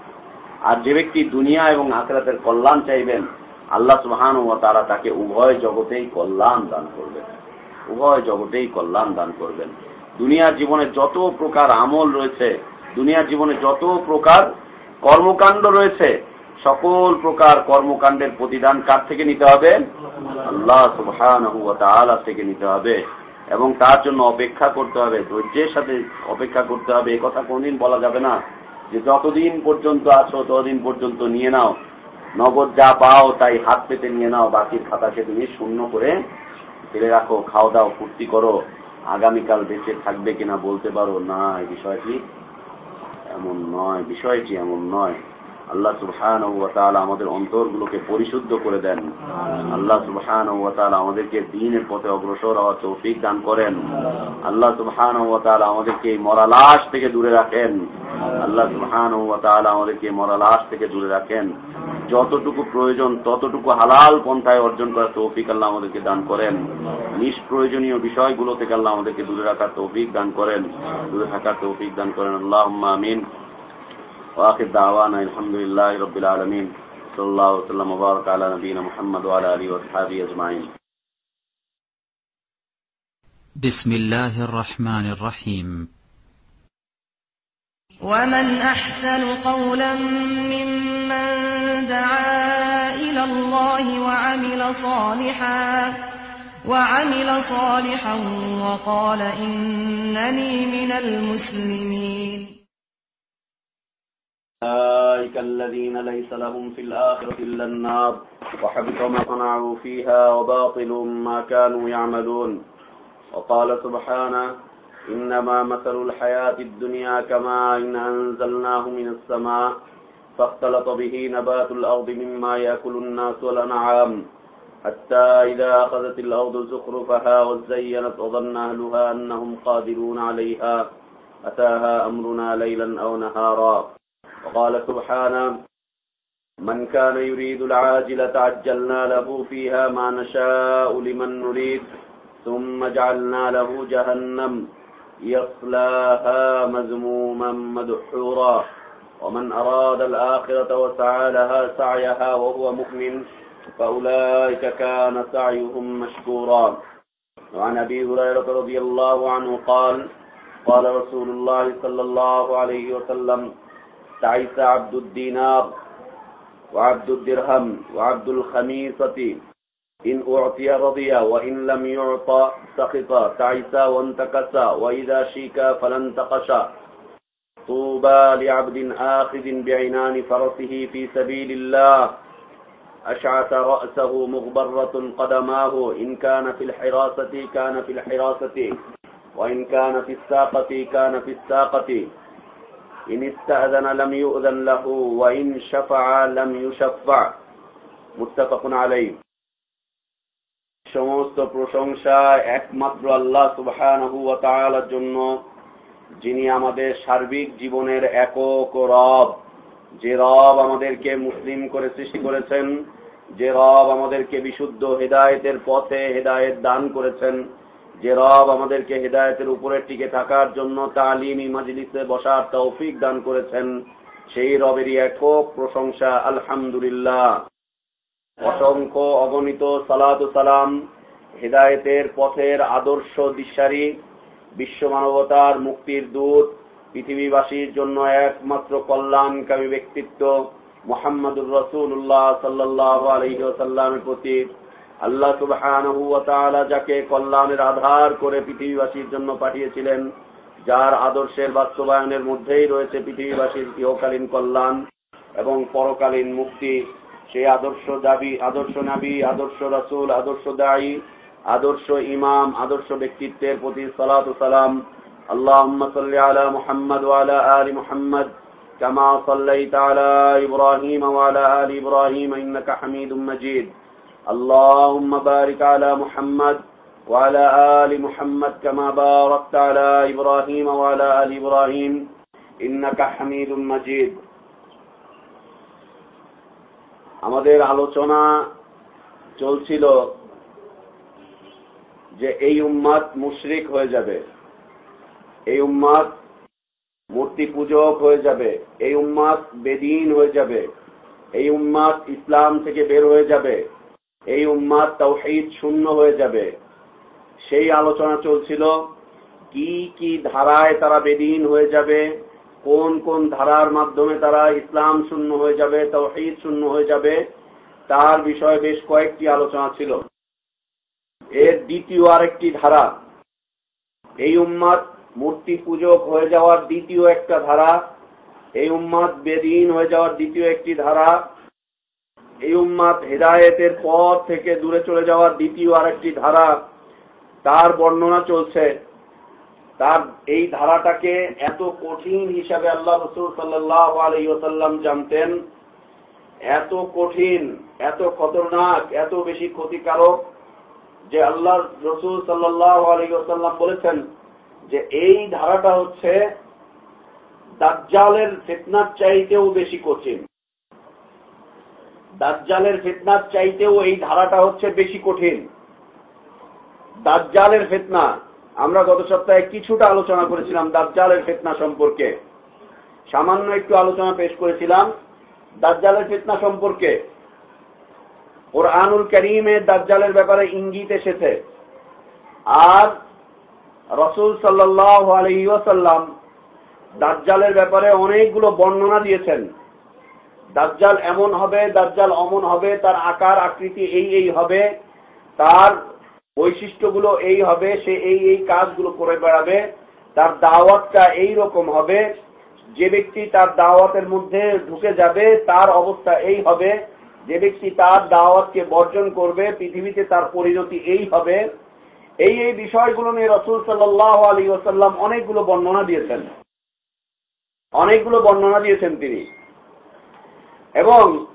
আর যে ব্যক্তি দুনিয়া এবং আখেরাতের কল্যাণ চাইবেন, আল্লাহ সুহান ও তারা তাকে উভয় জগতেই কল্যাণ দান করবেন। উভয় জগতেই কল্যাণ দান করবেন। দুনিয়ার জীবনে যত প্রকার আমল রয়েছে, দুনিয়ার জীবনে যত প্রকার কর্মকাণ্ড রয়েছে, সকল প্রকার কর্মকাণ্ডের প্রতিদান কার থেকে নিতে হবে? আল্লাহ সুবহান থেকে নিতে হবে। এবং তার জন্য অপেক্ষা করতে হবে, ধৈর্যের সাথে অপেক্ষা করতে হবে। এ কথা কোনদিন বলা যাবে না যে যতদিন পর্যন্ত আছো, ততদিন পর্যন্ত নিয়ে নাও। নগদ যা পাও তাই হাত পেতে নিয়ে নাও, বাকির খাতাকে তুমি শূন্য করে ফেলে রাখো, খাও দাও, ফুর্তি করো, আগামীকাল বেঁচে থাকবে কিনা বলতে পারো? না, এই বিষয়টি এমন নয়, বিষয়টি এমন নয়। আল্লাহ সুবহান আমাদের অন্তরগুলোকে পরিশুদ্ধ করে দেন। আল্লাহ সুবহান আমাদেরকে দিনের পথে অগ্রসর হওয়ার তৌফিক দান করেন। আল্লাহ সুবহান আমাদেরকে মরা লাশ থেকে দূরে রাখেন। আল্লাহ সুবহান আমাদেরকে মরা লাশ থেকে দূরে রাখেন। যতটুকু প্রয়োজন ততটুকু হালাল পন্থায় অর্জন করার তৌফিক আল্লাহ আমাদেরকে দান করেন। নিষ্প্রয়োজনীয় বিষয়গুলো থেকে আল্লাহ আমাদেরকে দূরে রাখার তৌফিক দান করেন। দূরে থাকার তৌফিক দান করেন। আল্লাহ আমিন। واخر دعوانا الحمد لله رب العالمين صلى الله وسلم وبارك على نبينا محمد وعلى اله واصحابه اجمعين بسم الله الرحمن الرحيم ومن أحسن قولا ممن دعا إلى الله وعمل صالحا وعمل صالحا وقال إنني من المسلمين. أولئك الذين ليس لهم في الآخرة إلا النار وحبط ما صنعوا فيها وباطل ما كانوا يعملون. وقال سبحانه إنما مثل الحياة الدنيا كما إن أنزلناه من السماء فاختلط به نبات الأرض مما يأكل الناس والأنعام. حتى إذا أخذت الأرض زخرفها وزينت وظن أهلها أنهم قادرون عليها أتاها أمرنا ليلا أو نهارا. وقال سبحانه من كان يريد العاجلة عجلنا له فيها ما نشاء لمن نريد ثم جعلنا له جهنم يصلاها مذموما مدحورا. ومن أراد الآخرة وسعى لها سعيها وهو مؤمن فأولئك كان سعيهم مشكورا. وعن أبي هريرة رضي الله عنه قال قال رسول الله صلى الله عليه وسلم تعيس عبد الدينار وعبد الدرهم وعبد الخميصة إن أعطي رضي وإن لم يعطى سخط. تعيس وانتكس وإذا شيك فلانتقش طوبى لعبد آخذ بعنان فرسه في سبيل الله. أشعث رأسه مغبرة قدماه. إن كان في الحراسة كان في الحراسة. وإن كان في الساقة كان في الساقة. ইন ইস্তাআযানা লাম ইউ'যান লাহু ওয়া ইন শাফা'a লাম ইউশাফা মুত্তাফাকুন আলাইহি সমস্ত প্রশংসা একমাত্র আল্লাহ সুবহানাহু ওয়া তাআলার জন্য, যিনি আমাদের সার্বিক জীবনের একক রব, যে রব আমাদেরকে মুসলিম করে সৃষ্টি করেছেন, যে রব আমাদেরকে বিশুদ্ধ হেদায়েতের পথে হেদায়েত দান করেছেন যে রব আমাদেরকে হেদায়তের উপরে টিকে থাকার জন্য তালিমি মাজলিসে বসার তৌফিক দান করেছেন, সেই রবেরই একক প্রশংসা, আলহামদুলিল্লাহ। অসংখ্য অগণিত সালাদ সালাম, হেদায়েতের পথের আদর্শ দিশারি বিশ্ব মানবতার মুক্তির দূত, পৃথিবীবাসীর জন্য একমাত্র কল্যাণকামী ব্যক্তিত্ব মোহাম্মদুর রসুল্লাহ সাল্লাহ আলহিসাল্লামের প্রতি। আল্লাহ সুবাহ যাকে কল্যাণের আধার করে পৃথিবীবাসীর জন্য পাঠিয়েছিলেন যার আদর্শের বাস্তবায়নের মধ্যেই রয়েছে পৃথিবীবাসীর ইহকালীন কল্যাণ এবং পরকালীন মুক্তি সেই আদর্শ দাবি আদর্শ নাবি আদর্শ রাসুল আদর্শ দায়ী আদর্শ ইমাম আদর্শ ব্যক্তিত্বের প্রতি সালাত সালাম اللهم صل على محمد وعلى آل محمد كما صليت على إبراهيم وعلى آل إبراهيم إنك حميد مجيد اللهم بارك على محمد وعلى آل محمد كما باركت على إبراهيم وعلى آل إبراهيم إنك حميد مجيد আমাদের আলোচনা চলছিল যে এই উম্মাদ মুশরিক হয়ে যাবে এই উম্মাদ মূর্তি পূজক হয়ে যাবে এই উম্মাদ বেদিন হয়ে যাবে এই উম্মাদ ইসলাম থেকে বের হয়ে যাবে এই উম্মাদ তাওহীদ শূন্য হয়ে যাবে। সেই আলোচনা চলছিল, কি কি ধারায় তারা বেদিন হয়ে যাবে, কোন কোন ধারার মাধ্যমে তারা ইসলাম শূন্য হয়ে যাবে তাওহীদ শূন্য হয়ে যাবে, তার বিষয়ে বেশ কয়েকটি আলোচনা ছিল। এর দ্বিতীয় আরেকটি ধারা, এই উম্মাদ মূর্তি পূজক হয়ে যাওয়ার দ্বিতীয় একটা ধারা, এই উম্মাদ বেদিন হয়ে যাওয়ার দ্বিতীয় একটি ধারা এই উম্মাদ হেদায়েতের পথ থেকে দূরে চলে যাওয়ার দ্বিতীয় আরেকটি ধারা, তার বর্ণনা চলছে। তার এই ধারাটাকে এত কঠিন হিসাবে আল্লাহ রসুল সাল্লাহ জানতেন। এত কঠিন, এত খতরনাক, এত বেশি ক্ষতিকারক যে আল্লাহ রসুল সাল্লাহ আলহিসাল্লাম বলেছেন যে এই ধারাটা হচ্ছে দাজ্জালের ফিতনার চাইতেও বেশি কঠিন। দাজ্জালের ফিতনার চাইতেও এই ধারাটা হচ্ছে বেশি কঠিন। দাজ্জালের ফেতনা, আমরা গত সপ্তাহে কিছুটা আলোচনা করেছিলাম দাজ্জালের ফেতনা সম্পর্কে। সামান্য একটু আলোচনা পেশ করেছিলাম দাজ্জালের ফেতনা সম্পর্কে। ওর আনুল করিমে দাজ্জালের ব্যাপারে ইঙ্গিত এসেছে। আর রসুল সাল্লাহ আলহিসাল্লাম দাজ্জালের ব্যাপারে অনেকগুলো বর্ণনা দিয়েছেন। দাজ্জাল এমন হবে, দাজ্জাল অমন হবে, তার আকার, আকৃতি এই এই হবে, তার বৈশিষ্ট্যগুলো এই হবে, সে এই এই কাজগুলো করে বেড়াবে, তার দাওয়াতটা এই রকম হবে, যে ব্যক্তি তার দাওয়াতের মধ্যে ঢুকে যাবে, তার অবস্থা এই হবে, যে ব্যক্তি তার দাওয়াতকে বর্জন করবে, পৃথিবীতে তার পরিণতি এই হবে। এই এই বিষয়গুলো নিয়ে রসুল সাল্লাহ আলী ওসাল্লাম অনেকগুলো বর্ণনা দিয়েছেন। অনেকগুলো বর্ণনা দিয়েছেন তিনি। এবং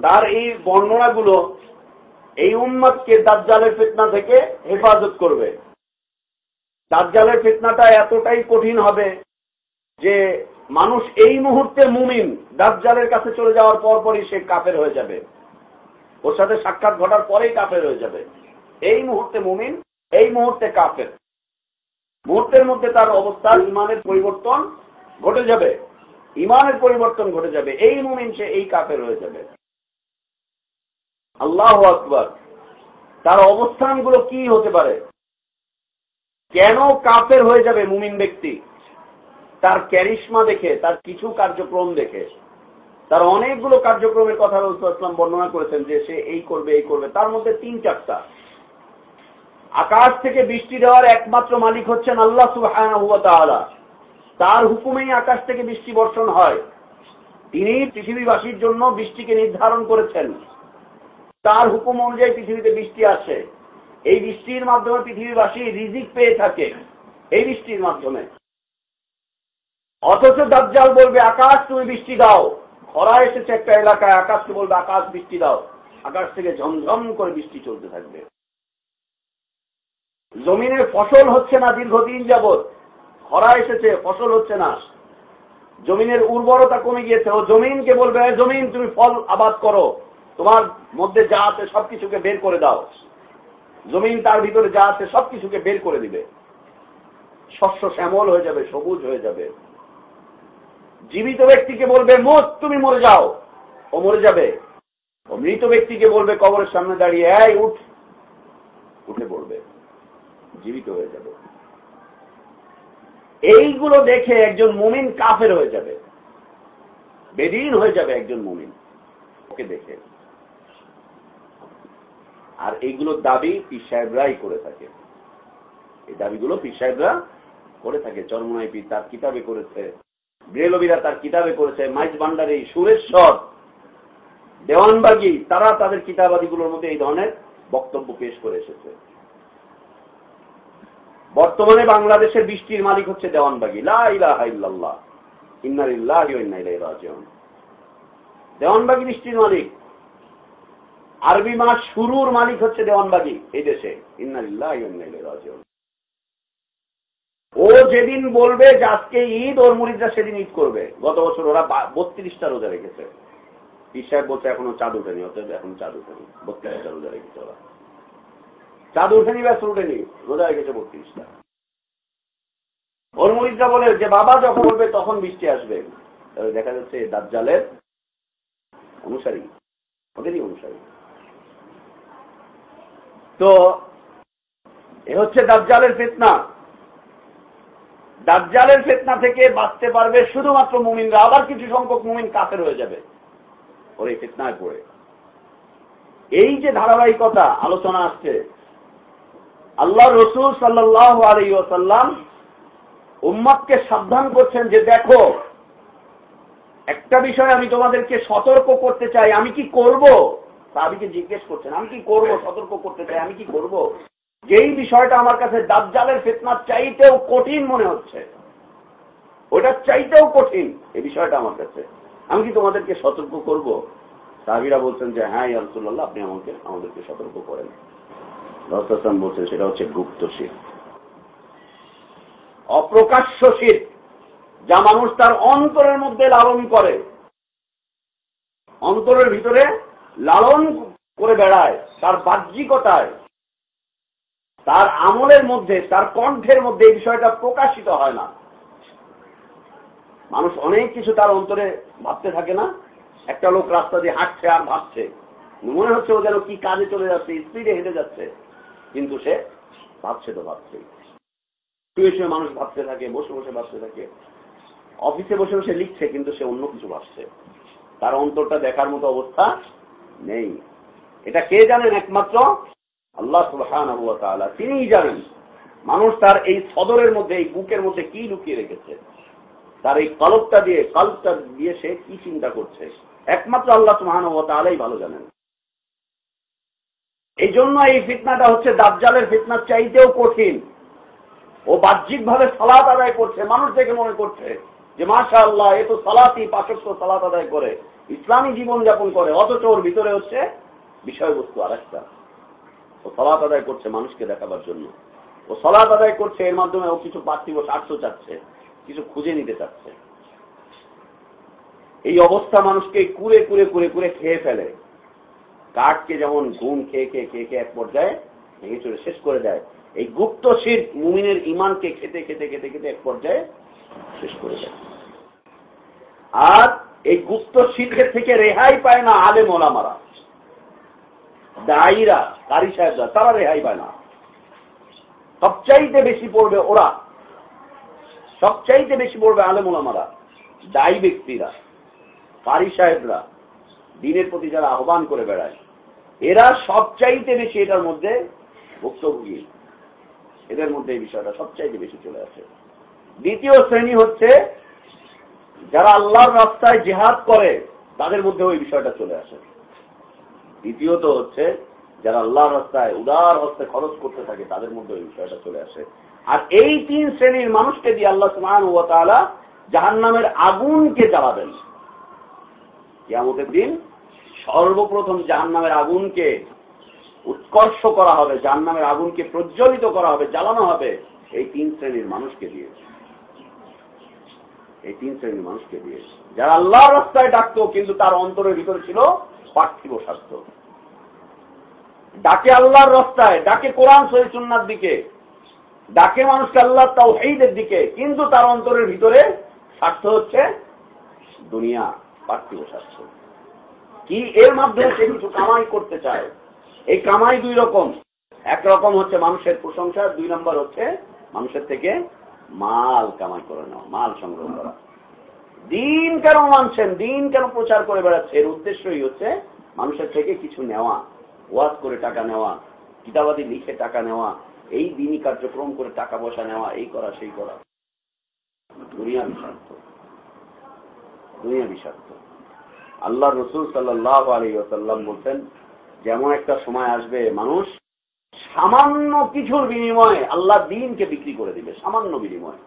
তার এই বর্ণনাগুলো এই উম্মতকে দাজ্জালের ফিতনা থেকে হেফাজত করবে। দাজ্জালের ফিতনাটা এতটাই কঠিন হবে যে মানুষ এই মুহূর্তে মুমিন, দাজ্জালের কাছে চলে যাওয়ার পর পরই সে কাফের হয়ে যাবে। ওর সাথে সাক্ষাৎ ঘটার পরেই কাফের হয়ে যাবে। এই মুহূর্তে মুমিন, এই মুহূর্তে কাফের। মুহূর্তের মধ্যে তার অবস্থার, ইমানের পরিবর্তন ঘটে যাবে। ইমানের পরিবর্তন ঘটে যাবে, এই মুমিন সে এই কাফের হয়ে যাবে। আল্লাহ আকবর। তার অবস্থানগুলো কি হতে পারে? কেন কাফের হয়ে যাবে মুমিন ব্যক্তি? তার ক্যারিশমা দেখে, তার কিছু কার্যক্রম দেখে। তার অনেকগুলো কার্যক্রমের কথা রসুলাম বর্ণনা করেছেন যে সে এই করবে এই করবে। তার মধ্যে তিন চারটা। আকাশ থেকে বৃষ্টি দেওয়ার একমাত্র মালিক হচ্ছেন আল্লাহ সুবাহ তার হুকুমেই আকাশ থেকে বৃষ্টি বর্ষণ হয়। তিনি পৃথিবীবাসীর জন্য বৃষ্টিকে নির্ধারণ করেছেন। তার হুকুম অনুযায়ী পৃথিবীতে বৃষ্টি আসে। এই বৃষ্টির মাধ্যমে পৃথিবীবাসী রিজিক পেয়ে থাকে। এই বৃষ্টির মাধ্যমে। অথচ দাজ্জাল বলবে, আকাশ, তুমি বৃষ্টি দাও। খরা এসেছে একটা এলাকায়, আকাশকে বলবে, আকাশ, বৃষ্টি দাও। আকাশ থেকে ঝমঝম করে বৃষ্টি চলতে থাকবে। জমিনের ফসল হচ্ছে না দীর্ঘদিন যাবৎ। খরা এসেছে, ফসল হচ্ছে না। জমিনের উর্বরতা কমে গিয়েছে। ও জমিনকে বলবে জমিন, তুমি ফল আবাদ করো। তোমার মধ্যে যা আছে সবকিছুকে বের করে দাও। জমিন তার ভিতরে যা আছে সবকিছুকে বের করে দিবে। শস্য শ্যামল হয়ে যাবে, সবুজ হয়ে যাবে। জীবিত ব্যক্তিকে বলবে, মত, তুমি মরে যাও। ও মরে যাবে। ও মৃত ব্যক্তিকে বলবে, কবরের সামনে দাঁড়িয়ে, এই, উঠ। উঠে পড়বে। জীবিত হয়ে যাবে। এইগুলো দেখে একজন মুমিন কাফের হয়ে যাবে। বেদিন হয়ে যাবে একজন মুমিন। ওকে দেখে। আর এইগুলোর দাবি পীর সাহেবরাই করে থাকে। এই দাবিগুলো পীর সাহেবরা করে থাকে। চরমনাই তার কিতাবে করেছে। ব্রেলবিরা তার কিতাবে করেছে। মাইজ ভান্ডারি সুরেশ্বর, দেওয়ানবাগি, তারা তাদের কিতাবাদিগুলোর মধ্যে এই ধরনের বক্তব্য পেশ করে এসেছে। বর্তমানে বাংলাদেশের বৃষ্টির মালিক হচ্ছে দেওয়ানবাগি। দেওয়ানবাগি বৃষ্টির মালিক। আরবি মাস শুরুর মালিক হচ্ছে দেওয়ানবাগি এই দেশে। ও যেদিন বলবে যে আজকে ঈদ, ওর মুরিদরা সেদিন ঈদ করবে। গত বছর ওরা বত্রিশটা রোজা রেখেছে। সাহেব বলছে, এখনও চাঁদ উঠেনি অতএব এখন চাঁদ উঠেনি বত্রিশটা রোজা রেখেছে ওরা। চাঁদ উঠেনি ব্যাস, উঠেনি। রোজা রেখেছে বত্রিশটা। ওর মুরিদরা বলে যে, বাবা যখন উঠবে তখন বৃষ্টি আসবে। তাহলে দেখা যাচ্ছে দাজ্জালের অনুসারী। ওদেরই অনুসারী। তো, এ হচ্ছে দাজ্জালের ফেতনা। দাজ্জালের ফেতনা থেকে বাঁচতে পারবে শুধুমাত্র মুমিনরা। আবার কিছু সংখ্যক মুমিন কাফের হয়ে যাবে। ওর এই ফেতনায় পড়ে। এই যে ধারাবাহিকতা, আলোচনা আসছে আল্লাহ রসুল সাল্লাহ আলী ওসাল্লাম উম্মতকে সাবধান করছেন যে দেখো, একটা বিষয় আমি তোমাদেরকে সতর্ক করতে চাই, আমি কি করব? সাহাবিকে জিজ্ঞেস করছেন, আমি কি করব, সতর্ক করতে চাই, আমি কি করব? যেই বিষয়টা আমার কাছে দাজ্জালের ফেতনার চাইতেও কঠিন মনে হচ্ছে, ওটার চাইতেও কঠিন, এই বিষয়টা আমার কাছে। আমি কি তোমাদেরকে সতর্ক করব? সাহাবিরা বলছেন যে হ্যাঁ ইয়ারসুল্লাহ আপনি আমাকে আমাদেরকে সতর্ক করেন। রসান বলছেন সেটা হচ্ছে গুপ্ত শীত অপ্রকাশ্য শীত যা মানুষ তার অন্তরের মধ্যে লালন করে। অন্তরের ভিতরে লালন করে বেড়ায়, তার বাহ্যিকতায়। তার আমলের মধ্যে, তার কণ্ঠের মধ্যে এই বিষয়টা প্রকাশিত হয় না। মানুষ অনেক কিছু তার অন্তরে ভাবতে থাকে না। একটা লোক রাস্তা দিয়ে হাঁটছে আর ভাবছে মনে হচ্ছে ও যেন কি কাজে চলে যাচ্ছে, স্পিডে হেঁটে যাচ্ছে। কিন্তু সে ভাবছে তো ভাবছে শুয়ে শুয়ে মানুষ ভাবতে থাকে, বসে বসে ভাবতে থাকে। অফিসে বসে বসে লিখছে, কিন্তু সে অন্য কিছু ভাবছে। তার অন্তরটা দেখার মতো অবস্থা নেই। এটা কে জানেন একমাত্র? আল্লাহ তিনিই জানেন, মানুষ তার এই সদরের মধ্যে, এই বুকের মধ্যে কি লুকিয়ে রেখেছে। তার এই কলকটা দিয়ে, কল্পটা দিয়ে সে কি চিন্তা করছে। একমাত্র আল্লাহ সুহান ভালো জানেন। এই জন্য এই ফিতনাটা হচ্ছে দাবজালের ফিতনার চাইতেও কঠিন। ও বাহ্যিক ভাবে সালাত আদায় করছে, মানুষ দেখে মনে করছে যে মাসা আল্লাহ এ তো সালাতি পাশক্ত সালাত আদায় করে, ইসলামী জীবন যাপন করে, অথচ ওর ভিতরে হচ্ছে বিষয়বস্তু আর একটা ও সলাত আদায় করছে মানুষকে দেখাবার জন্য। ও সলাত আদায় করছে, এর মাধ্যমে ও কিছু পার্থিব স্বার্থ চাচ্ছে, কিছু খুঁজে নিতে চাচ্ছে। এই অবস্থা মানুষকে কুরে কুরে কুরে কুড়ে খেয়ে ফেলে। কাঠকে যেমন ঘুম খেয়ে খেয়ে খেয়ে খেয়ে এক পর্যায়ে ভেঙে চলে শেষ করে দেয়, এই গুপ্ত শীত মুমিনের ইমানকে খেতে খেতে খেতে খেতে এক পর্যায়ে শেষ করে দেয়। আর এই গুপ্ত শীতের থেকে রেহাই পায় না আলে মোলামারা দায়ীরা, কারি সাহেবরা, তারা রেহাই পায় না। সবচাইতে বেশি পড়বে ওরা, সবচাইতে বেশি পড়বে আলে মোলামারা দায়ী ব্যক্তিরা, কারি সাহেবরা দিনের প্রতি যারা আহ্বান করে বেড়ায়, এরা সবচাইতে বেশি এটার মধ্যে ভুক্তভোগী। এদের মধ্যে এই বিষয়টা সবচাইতে বেশি চলে আসে। দ্বিতীয় শ্রেণি হচ্ছে যারা আল্লাহর রাস্তায় জেহাদ করে, তাদের মধ্যে ওই বিষয়টা চলে আসে। দ্বিতীয়ত হচ্ছে যারা আল্লাহর রাস্তায় উদার হস্তে খরচ করতে থাকে, তাদের মধ্যে ওই বিষয়টা চলে আসে। আর এই তিন শ্রেণির মানুষকে দিয়ে আল্লাহ সুমান ও তালা জাহান নামের আগুনকে জ্বালাবেন। কিয়ামতের দিন সর্বপ্রথম জাহান নামের আগুনকে উৎকর্ষ করা হবে জাহান নামের আগুনকে প্রজ্বলিত করা হবে, জ্বালানো হবে, এই তিন শ্রেণির মানুষকে দিয়ে এই তিন শ্রেণির মানুষকে দিয়ে যারা আল্লাহর রাস্তায় ডাকত, কিন্তু তার অন্তরের ভিতরে ছিল পার্থিব স্বাস্থ্য। ডাকে আল্লাহর রাস্তায়, ডাকে কোরআন সহি সুন্নার দিকে, ডাকে মানুষকে আল্লাহ তাও হেইদের দিকে, কিন্তু তার অন্তরের ভিতরে স্বার্থ হচ্ছে দুনিয়া, পার্থিব স্বার্থ কি এর মাধ্যমে সে কিছু কামাই করতে চায়? এই কামাই দুই রকম। এক রকম হচ্ছে মানুষের প্রশংসা, দুই নম্বর হচ্ছে মানুষের থেকে মাল কামাই করে নেওয়া, মাল সংগ্রহ করা। দিন কেন মানছেন? দিন কেন প্রচার করে বেড়াচ্ছে? এর উদ্দেশ্যই হচ্ছে মানুষের থেকে কিছু নেওয়া, ওয়াজ করে টাকা নেওয়া, কিতাবাদি লিখে টাকা নেওয়া, এই দিনই কার্যক্রম করে টাকা পয়সা নেওয়া, এই করা, সেই করা। দুনিয়া বিষাক্ত। দুনিয়া বিষাক্ত। আল্লাহ রসুল সাল্লাহ আলী ওসাল্লাম বলছেন, যেমন একটা সময় আসবে মানুষ সামান্য কিছুর বিনিময়ে আল্লাহ দিনকে বিক্রি করে দিবে, সামান্য বিনিময়।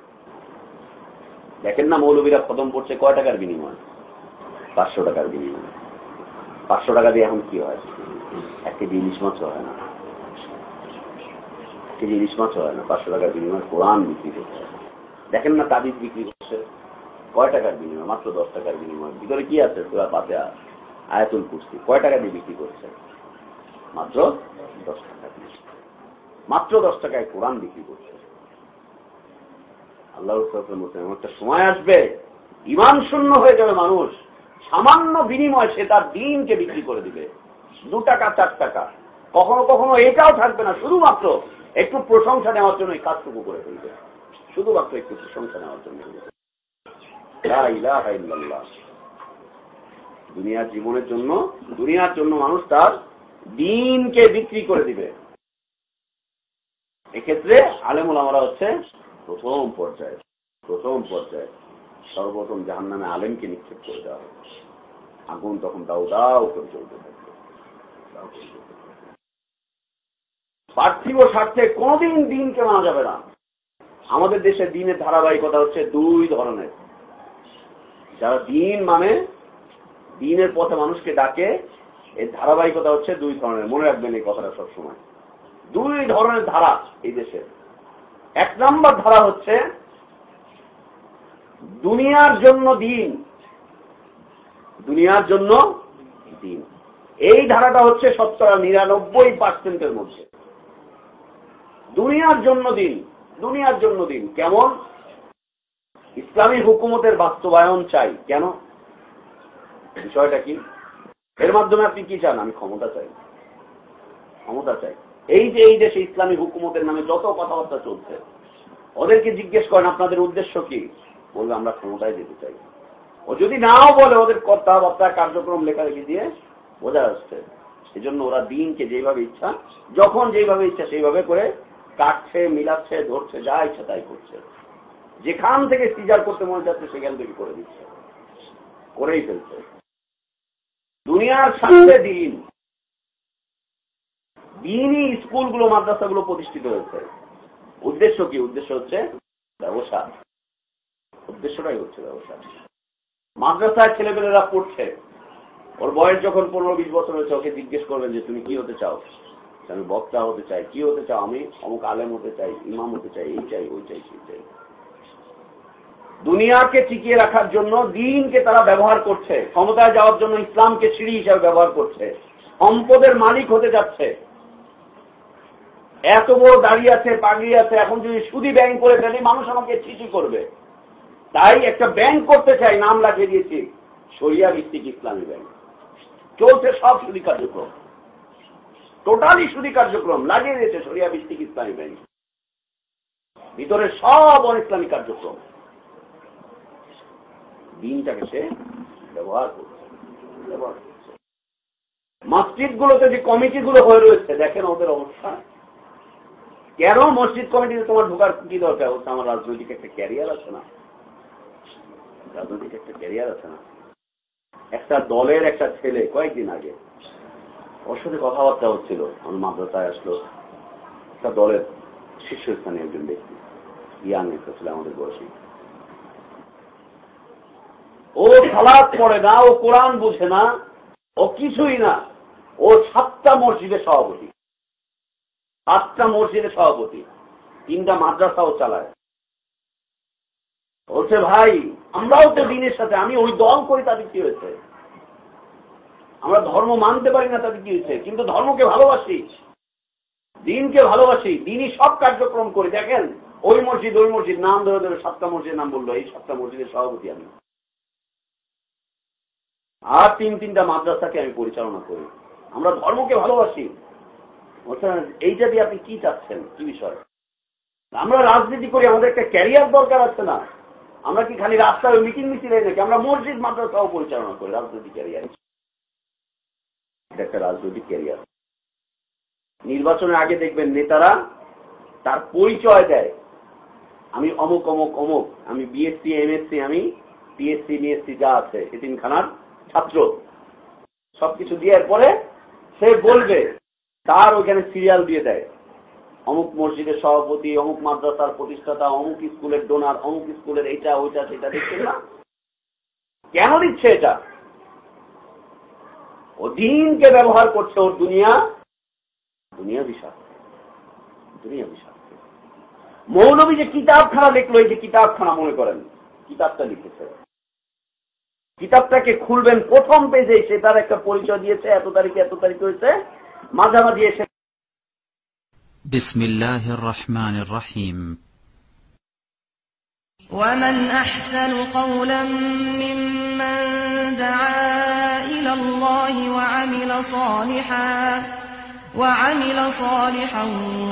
দেখেন না মৌলবীরা খতম করছে কয় টাকার বিনিময়? পাঁচশো টাকার বিনিময়। পাঁচশো টাকা দিয়ে এখন কি হয়? এক কেজি ইলিশ মাছও হয় না। এক কেজি ইলিশ মাছও হয় না, পাঁচশো টাকার বিনিময় কোরআন বিক্রি করছে দেখেন না তাবিজ বিক্রি করছে। কয় টাকার বিনিময়? মাত্র দশ টাকার বিনিময়। ভিতরে কি আছে? তোরা পাতে আয়াতুল কুস্তি কয় টাকা দিয়ে বিক্রি করছে মাত্র দশ টাকা মাত্র দশ টাকায় কোরআন বিক্রি করছে আল্লাহ একটা সময় আসবে ইমান শূন্য হয়ে যাবে মানুষ। সামান্য বিনিময় সে তার দিনকে বিক্রি করে দিবে। দু টাকা, চার টাকা। কখনো কখনো এটাও থাকবে না। শুধুমাত্র একটু প্রশংসা নেওয়ার জন্য এই কাজটুকু করে ফেলবে। শুধুমাত্র একটু প্রশংসা নেওয়ার জন্য দুনিয়ার জীবনের জন্য, দুনিয়ার জন্য মানুষ তার দিনকে বিক্রি করে দিবে। এক্ষেত্রে আলেমুল আমরা হচ্ছে প্রথম পর্যায়ে প্রথম পর্যায়ে সর্বপ্রথম জাহান নামে আলেমকে নিক্ষেপ করে দেওয়া হবে। আগুন তখন দাও দাও করে চলতে থাকবে। পার্থিব স্বার্থে কোনদিন দিনকে মানা যাবে না। আমাদের দেশে দিনের ধারাবাহিকতা হচ্ছে দুই ধরনের। যারা দিন মানে দিনের পথে মানুষকে ডাকে, এর ধারাবাহিকতা হচ্ছে দুই ধরনের। মনে রাখবেন এই কথাটা সবসময়। দুই ধরনের ধারা এই দেশে। এক নম্বর ধারা হচ্ছে দুনিয়ার জন্য দিন। দুনিয়ার জন্য দিন। এই ধারাটা হচ্ছে শতকরা নিরানব্বই পার্সেন্টের মধ্যে। দুনিয়ার জন্য দিন। দুনিয়ার জন্য দিন। কেমন? ইসলামী হুকুমতের বাস্তবায়ন চাই। কেন? বিষয়টা কি? এর মাধ্যমে আপনি কি চান? আমি ক্ষমতা চাই। ক্ষমতা চাই। এই যে এই দেশে ইসলামী হুকুমতের নামে যত কথাবার্তা চলছে, ওদেরকে জিজ্ঞেস করেন, আপনাদের উদ্দেশ্য কি? বলবে, আমরা ক্ষমতায় যেতে চাই। ও যদি নাও বলে ওদের কথাবার্তা, কার্যক্রম লেখালেখি দিয়ে, বোঝা যাচ্ছে। সেজন্য ওরা দিনকে যেভাবে ইচ্ছা, যখন যেভাবে ইচ্ছা সেইভাবে করে কাটছে, মিলাচ্ছে, ধরছে, যা ইচ্ছা তাই করছে। যেখান থেকে সিজার করতে মনে যাচ্ছে সেখান থেকে করে দিচ্ছে। করেই ফেলছে। দুনিয়ার সাথে দিন। দিনই স্কুলগুলো, মাদ্রাসাগুলো প্রতিষ্ঠিত হয়েছে। উদ্দেশ্য কি? উদ্দেশ্য হচ্ছে ব্যবসা। উদ্দেশ্যটাই হচ্ছে ব্যবসা। মাদ্রাসায় ছেলেপেলেরা পড়ছে। ওর বয়স যখন পনেরো বিশ বছর হয়েছে, ওকে জিজ্ঞেস করবেন যে, তুমি কি হতে চাও? আমি বক্তা হতে চাই। কি হতে চাও? আমি অমুক আলেম হতে চাই, ইমাম হতে চাই, এই চাই, ওই চাই, সেই চাই। দুনিয়াকে টিকিয়ে রাখার জন্য দিনকে তারা ব্যবহার করছে, ক্ষমতায় যাওয়ার জন্য ইসলামকে সিঁড়ি হিসাবে ব্যবহার করছে, সম্পদের মালিক হতে যাচ্ছে। এত বড় দাঁড়িয়ে আছে পাগড়ি আছে, এখন যদি সুদি ব্যাংক করে ফেলি, মানুষ আমাকে চিঠি করবে। তাই একটা ব্যাংক করতে চাই, নাম লাগিয়ে দিয়েছি সরিয়া ভিত্তিক ইসলামী ব্যাংক। চলছে সব সুদি কার্যক্রম। টোটালি সুদি কার্যক্রম, লাগিয়ে দিয়েছে সরিয়া ভিত্তিক ইসলামী ব্যাংক। ভিতরে সব অন ইসলামী কার্যক্রম। দিনটাকে সে ব্যবহার করছে ব্যবহার করছে। মসজিদ গুলোতে যে কমিটি গুলো হয়ে রয়েছে, দেখেন ওদের অবস্থা। কেন মসজিদ কমিটিতে তোমার ঢোকার কি দরকার? হচ্ছে আমার রাজনৈতিক একটা ক্যারিয়ার আছে না। রাজনৈতিক একটা ক্যারিয়ার আছে না। একটা দলের একটা ছেলে কয়েকদিন আগে ওর সাথে কথাবার্তা হচ্ছিল। আমার মাদ্রাসায় আসলো। একটা দলের শীর্ষস্থানীয় একজন ব্যক্তি, ইয়াং একটা ছিল আমাদের বয়সী। ও সালাদ পড়ে না, ও কোরআন বুঝে না, ও কিছুই না। ও সাতটা মসজিদের সভাপতি। সাতটা মসজিদের সভাপতি। তিনটা মাদ্রাসাও চালায়। বলছে, ভাই, আমরাও তো দিনের সাথে, আমি ওই দল করি তাদের কি হয়েছে? আমরা ধর্ম মানতে পারি না তাদের কি হয়েছে? কিন্তু ধর্মকে ভালোবাসি। দিনকে ভালোবাসি। দিনই সব কার্যক্রম করি। দেখেন, ওই মসজিদ ওই মসজিদ, নাম ধরে ধরে সাতটা মসজিদের নাম বলল, এই সাতটা মসজিদের সভাপতি আমি। আর তিন তিনটা মাদ্রাসাকে আমি পরিচালনা করি। আমরা ধর্মকে ভালোবাসি। এইটা দিয়ে আপনি কি চাচ্ছেন? কি বিষয়? আমরা রাজনীতি করি, আমাদের একটা ক্যারিয়ার দরকার আছে না। আমরা কি খালি রাস্তায় মিটিং মিছিল নাকি? আমরা মসজিদ, মাদ্রাসাও পরিচালনা করি, রাজনৈতিক ক্যারিয়ার। একটা রাজনৈতিক ক্যারিয়ার। নির্বাচনের আগে দেখবেন নেতারা তার পরিচয় দেয়। আমি অমুক অমুক অমুক। আমি বিএসসি এমএসসি আমি পিএসসি বিএসসি যা আছে, এতিমখানার ছাত্র। সবকিছু দেওয়ার পরে সে বলবে, তার ওইখানে সিরিয়াল দিয়ে দেয়। অমুক মসজিদের সভাপতি, অমুক মাদ্রাসার প্রতিষ্ঠাতা, অমুক স্কুলের ডোনার অমুক স্কুলের এইটা, ওইটা, সেটা দেখছেন না? কেন দিচ্ছে এটা? ও দিনকে ব্যবহার করছে ওর দুনিয়া। দুনিয়া বিষয় দুনিয়া বিষয় মৌলবী যে কিতাবখানা দেখল, এই যে কিতাবখানা মনে করেন, কিতাবটা লিখেছে। কিতাবটাকে খুলবেন প্রথম পেজে সে তার একটা পরিচয় দিয়েছে এত তারিখে এত তারিখ হয়েছে মাঝামাঝি এসে بسم الله الرحمن الرحيم ومن أحسن قولا ممن دعا إلى الله وعمل صالحا وعمل صالحا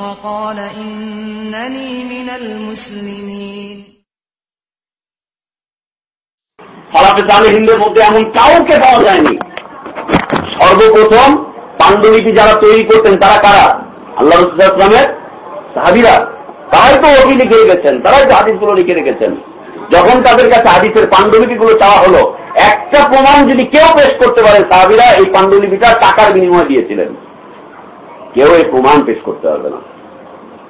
وقال إنني من المسلمين সালাফে তালেহিনদের মধ্যে এমন কাউকে পাওয়া যায়নি। সর্বপ্রথম পাণ্ডুলিপি যারা তৈরি করতেন তারা কারা? আল্লাহ রসুলামের সাহাবিরা। তারাই তো ওটি লিখে রেখেছেন, তারাই তো হাদিসগুলো লিখে রেখেছেন। যখন তাদের কাছে হাদিসের পাণ্ডুলিপিগুলো চাওয়া হলো, একটা প্রমাণ যদি কেউ পেশ করতে পারে, সাহাবিরা এই পাণ্ডুলিপিটা টাকার বিনিময় দিয়েছিলেন। কেউ এই প্রমাণ পেশ করতে পারবে না।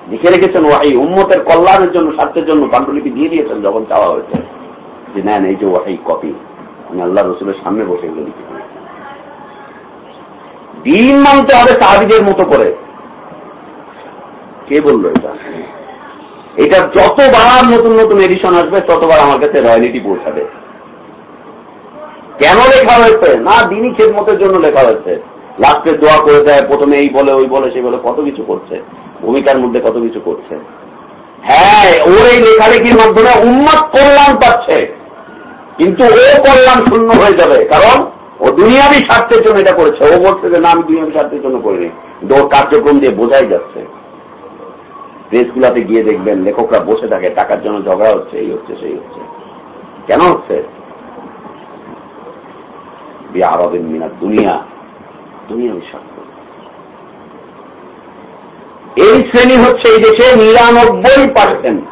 লিখে রেখেছেন, ওয়াহি, উম্মতের কল্যাণের জন্য, স্বার্থের জন্য পাণ্ডুলিপি দিয়ে দিয়েছেন যখন চাওয়া হয়েছে। যে নেন এই যে ওয়াহি, কপি। আমি আল্লাহ রসুলের সামনে বসে এগুলো লিখে দিন মানতে হবে সাহাবিদের মতো করে। কে বলল এটা? এটা যতবার নতুন নতুন এডিশন আসবে, ততবার আমার কাছে রয়্যালিটি পৌঁছাবে। কেন লেখা হয়েছে? না, দিনই খেদমতের জন্য লেখা হয়েছে। লাস্টে দোয়া করে দেয়, প্রথমে এই বলে, ওই বলে, সেই বলে, কত কিছু করছে। ভূমিকার মধ্যে কত কিছু করছে। হ্যাঁ ওর এই লেখালেখির মাধ্যমে উন্মাদ কল্যাণ পাচ্ছে। কিন্তু ও কল্যাণ শূন্য হয়ে যাবে। কারণ ও দুনিয়াবি স্বার্থের জন্য এটা করেছে। ও বলছে যে, না, আমি দুনিয়াবি স্বার্থের জন্য করিনি। কিন্তু ওর কার্যক্রম দিয়ে বোঝাই যাচ্ছে। প্রেসগুলাতে গিয়ে দেখবেন লেখকরা বসে থাকে, টাকার জন্য ঝগড়া হচ্ছে, এই হচ্ছে, সেই হচ্ছে। কেন হচ্ছে? আরবের মিনার দুনিয়া দুনিয়া স্বার্থ। এই শ্রেণি হচ্ছে এই দেশে নিরানব্বই পার্সেন্ট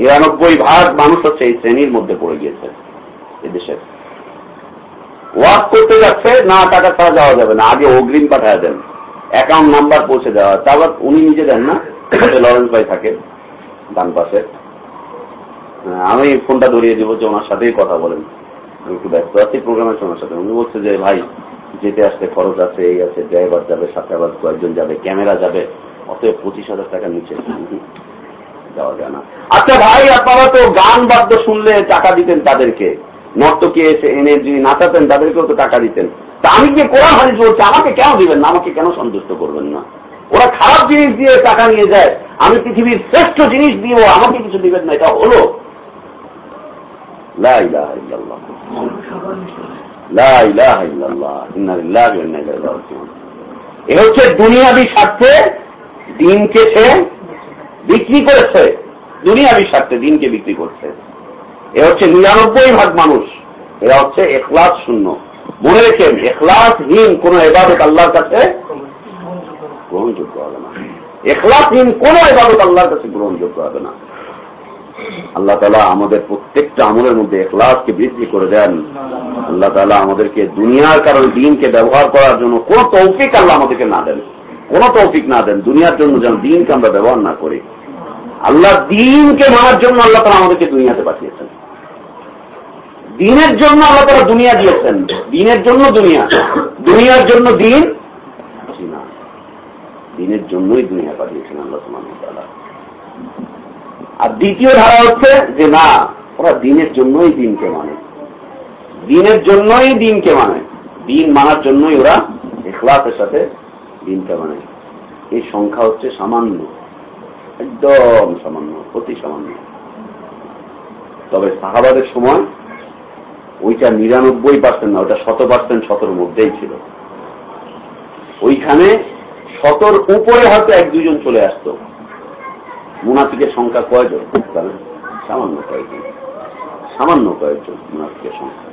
নিরানব্বই ভাগ মানুষ হচ্ছে এই শ্রেণির মধ্যে পড়ে গিয়েছে এদেশের ওয়াক করতে যাচ্ছে, না টাকা ছাড়া যাওয়া যাবে না, আগে অগ্রিম পাঠায় দেন অ্যাকাউন্ট নাম্বার পৌঁছে দেওয়া। তারপর উনি নিজে দেন না লরেন্স ভাই থাকে, ডান পাশে। আমি ফোনটা ধরিয়ে দিব, যে ওনার সাথেই কথা বলেন। আমি একটু ব্যস্ত আছি প্রোগ্রামের ওনার সাথে। উনি বলছে যে, ভাই, যেতে আসতে খরচ আছে, এই আছে ড্রাইভার যাবে সাথে আবার কয়েকজন যাবে ক্যামেরা যাবে, অতএব পঁচিশ হাজার টাকার নিচে। যাওয়া যায় না। আচ্ছা ভাই, আপনারা তো গান বাদ্য শুনলে টাকা দিতেন তাদেরকে। নর্তকে এসে এনে যিনি নাচাতেন, তাদেরকেও তো টাকা দিতেন। তা আমি যে কোরআন হাদিস বলছি, আমাকে কেন দিবেন না? আমাকে কেন সন্তুষ্ট করবেন না? ওরা খারাপ জিনিস দিয়ে টাকা নিয়ে যায়। আমি পৃথিবীর শ্রেষ্ঠ জিনিস দিব আমাকে কিছু দিবেন না, এটা হলো। এ হচ্ছে দুনিয়াবি স্বার্থে, দিনকে সে বিক্রি করেছে। দুনিয়াবি স্বার্থে দিনকে বিক্রি করছে। এ হচ্ছে নিরানব্বই ভাগ মানুষ। এরা হচ্ছে এখলাস শূন্য। মনে রেখেন, এখলাসহীন কোন এবাদত আল্লাহর কাছে গ্রহণযোগ্য হবে না। এখলাসহীন কোন এবাদত আল্লাহর কাছে গ্রহণযোগ্য হবে না। আল্লাহ তালা আমাদের প্রত্যেকটা আমলের মধ্যে এখলাসকে বৃদ্ধি করে দেন। আল্লাহ তালা আমাদেরকে দুনিয়ার কারণে দিনকে ব্যবহার করার জন্য কোন তৌফিক আল্লাহ আমাদেরকে না দেন। কোন তৌফিক না দেন, দুনিয়ার জন্য যেন দিনকে আমরা ব্যবহার না করি। আল্লাহ দিনকে মানার জন্য আল্লাহ তালা আমাদেরকে দুনিয়াতে পাঠিয়েছেন। দিনের জন্য আল্লাহ তারা দুনিয়া দিয়েছেন, দিনের জন্য দুনিয়া, দুনিয়ার জন্য দিন দিনের জন্যই দুনিয়া পাঠিয়েছেন আল্লাহ তালা আর দ্বিতীয় ধারা হচ্ছে যে না, ওরা দিনের জন্যই দিনকে মানে। দিনের জন্যই দিনকে মানে। দিন মানার জন্যই ওরা এখলাসের সাথে দিনটা বানায় এই সংখ্যা হচ্ছে সামান্য, একদম সামান্য, অতি সামান্য। তবে সাহাবাদের সময় ওইটা নিরানব্বই পার্সেন্ট না ওটা শত পার্সেন্ট শতর মধ্যেই ছিল। ওইখানে শতর উপরে হয়তো এক দুজন চলে আসতো। মুনাফিকের সংখ্যা কয়জন? সামান্য কয়েকজন। সামান্য কয়েকজন মুনাফিকের সংখ্যা।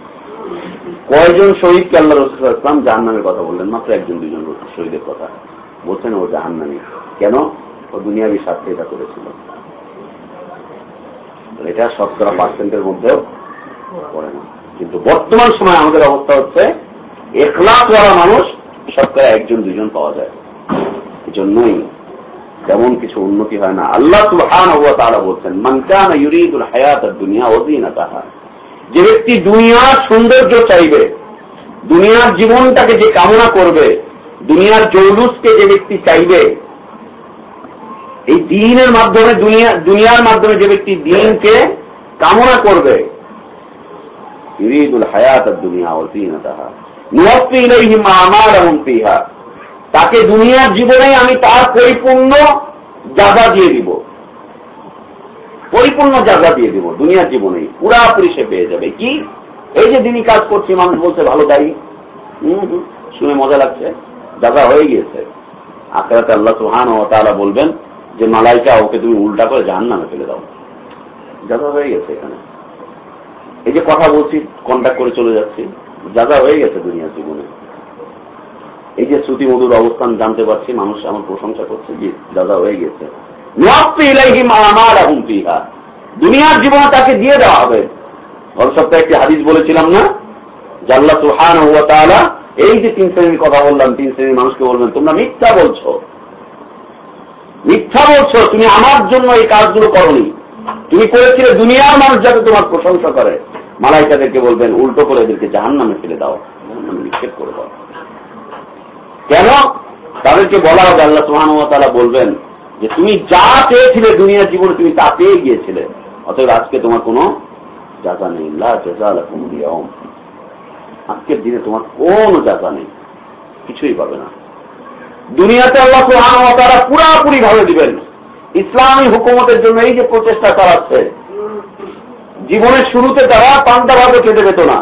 কয়জন শহীদকে আল্লাহ রসুল ইসলাম জাহান নামের কথা বললেন? মাত্র একজন, দুজন শহীদের কথা। বলছেন ও জাহান নামে কেন? ও দুনিয়াবি স্বার্থে এটা করেছিল। এটা শতকরা পার্সেন্টের মধ্যেও পড়ে না। কিন্তু বর্তমান সময় আমাদের অবস্থা হচ্ছে একলাখওয়ালা মানুষ শতকরা একজন, দুজন পাওয়া যায়। এজন্যই তেমন কিছু উন্নতি হয় না। আল্লাহ সুবহান তারা বলছেন মানকান ইউরিদুল হায়াত দুনিয়া অধীনা তাহা যে ব্যক্তি দুনিয়ার সৌন্দর্য চাইবে, দুনিয়ার জীবনটাকে যে কামনা করবে, দুনিয়ার জৌলুসকে যে ব্যক্তি চাইবে, এই দিনের মাধ্যমে দুনিয়া দুনিয়ার মাধ্যমে যে ব্যক্তি দিনকে কামনা করবে তাকে দুনিয়ার জীবনে আমি তার পরিপূর্ণ জায়গা দিয়ে দিব। পরিপূর্ণ জায়গা দিয়ে দিব, দুনিয়ার জীবনে পুরাপুরি সে পেয়ে যাবে। কি? এই যে দিনই কাজ করছি, মানুষ বলছে, ভালো দায়ী শুনে মজা লাগছে। জায়গা হয়ে গিয়েছে। আখেরাতে আল্লাহ সুহান ও তারা বলবেন যে, মালাইকা, ওকে তুমি উল্টা করে জাহান নামে ফেলে দাও। জায়গা হয়ে গেছে এখানে। এই যে কথা বলছি কন্ট্যাক্ট করে চলে যাচ্ছি। জায়গা হয়ে গেছে দুনিয়ার জীবনে। এই যে শ্রুতি মধুর অবস্থান জানতে পারছি, মানুষ আমার প্রশংসা করছে যে দাদা হয়ে গেছে। দুনিয়ার জীবনে তাকে দিয়ে দেওয়া হবে। গত সপ্তাহে একটি হাদিস বলেছিলাম না? জাল্লা সুহান এই যে তিন শ্রেণির কথা বললাম তিন শ্রেণির মানুষকে বলবেন তোমরা মিথ্যা বলছো। মিথ্যা বলছো, তুমি আমার জন্য এই কাজগুলো করনি। তুমি করেছিলে দুনিয়ার মানুষ যাতে তোমার প্রশংসা করে। মালাইকাদেরকে বলবেন, উল্টো করে এদেরকে জাহান নামে ফেলে দাও নিক্ষেপ করে দাও। কেন? তাদেরকে বলা হবে, আল্লাহ সুহান বলবেন যে তুমি যা পেয়েছিলে দুনিয়ার জীবনে, তুমি তা পেয়ে গিয়েছিলে। অতএব আজকে তোমার কোনো যাজা নেই। আজকের দিনে তোমার কোন যাজা নেই। কিছুই পাবে না। দুনিয়াতে আল্লাহ তারা পুরাপুরি ভাবে দিবেন। ইসলামী হুকুমতের জন্য এই যে প্রচেষ্টা চালাচ্ছে, জীবনের শুরুতে তারা পান্তা ভাবে খেতে পেত না,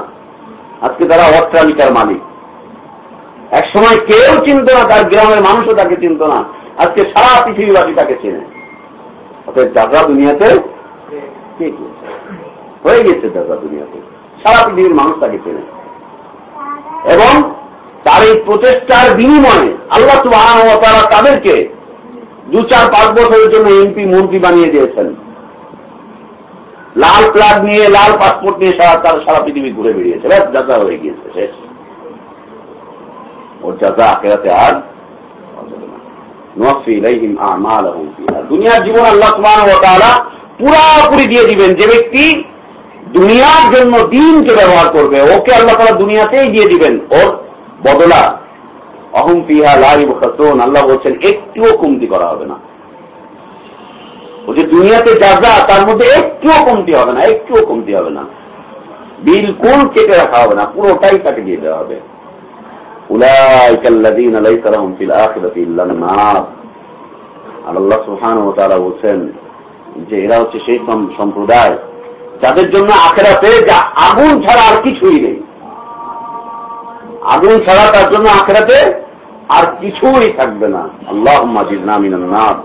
আজকে তারা অট্টালিকার মালিক এক সময় কেউ চিনত না, তার গ্রামের মানুষও তাকে চিনত না। আজকে সারা পৃথিবীবাসী তাকে চেনে। অর্থাৎ জাগা দুনিয়াতে হয়ে গেছে জাগা দুনিয়াতে। সারা পৃথিবীর মানুষ তাকে চেনে। এবং তার এই প্রচেষ্টার বিনিময়ে আল্লাহ তারা তাদেরকে দু চার পাঁচ বছরের জন্য এমপি মন্ত্রী বানিয়ে দিয়েছেন। লাল ফ্ল্যাগ নিয়ে, লাল পাসপোর্ট নিয়ে সারা তার সারা পৃথিবী ঘুরে বেরিয়েছে যাত্রা হয়ে গিয়েছে, শেষ। ওর যাজা আখেরাতে আর দুনিয়ার জীবন আল্লাহ সুমান পুরাপুরি দিয়ে দিবেন, যে ব্যক্তি দুনিয়ার জন্য দিনকে ব্যবহার করবে, ওকে আল্লাহ তালা দুনিয়াতেই দিয়ে দিবেন। ওর বদলা অহম পিহা লাইব খাসন আল্লাহ বলছেন, একটুও কমতি করা হবে না। ও যে দুনিয়াতে যা যা, তার মধ্যে একটুও কমতি হবে না, একটুও কমতি হবে না। বিলকুল কেটে রাখা হবে না, পুরোটাই তাকে দিয়ে দেওয়া হবে। বলছেন যে এরা হচ্ছে সেই সম্প্রদায় যাদের জন্য আখেরাতে আগুন ছাড়া আর কিছুই নেই। আগুন ছাড়া তার জন্য আখেরাতে আর কিছুই থাকবে না। আল্লাহ মাজিদ নামিনান্নার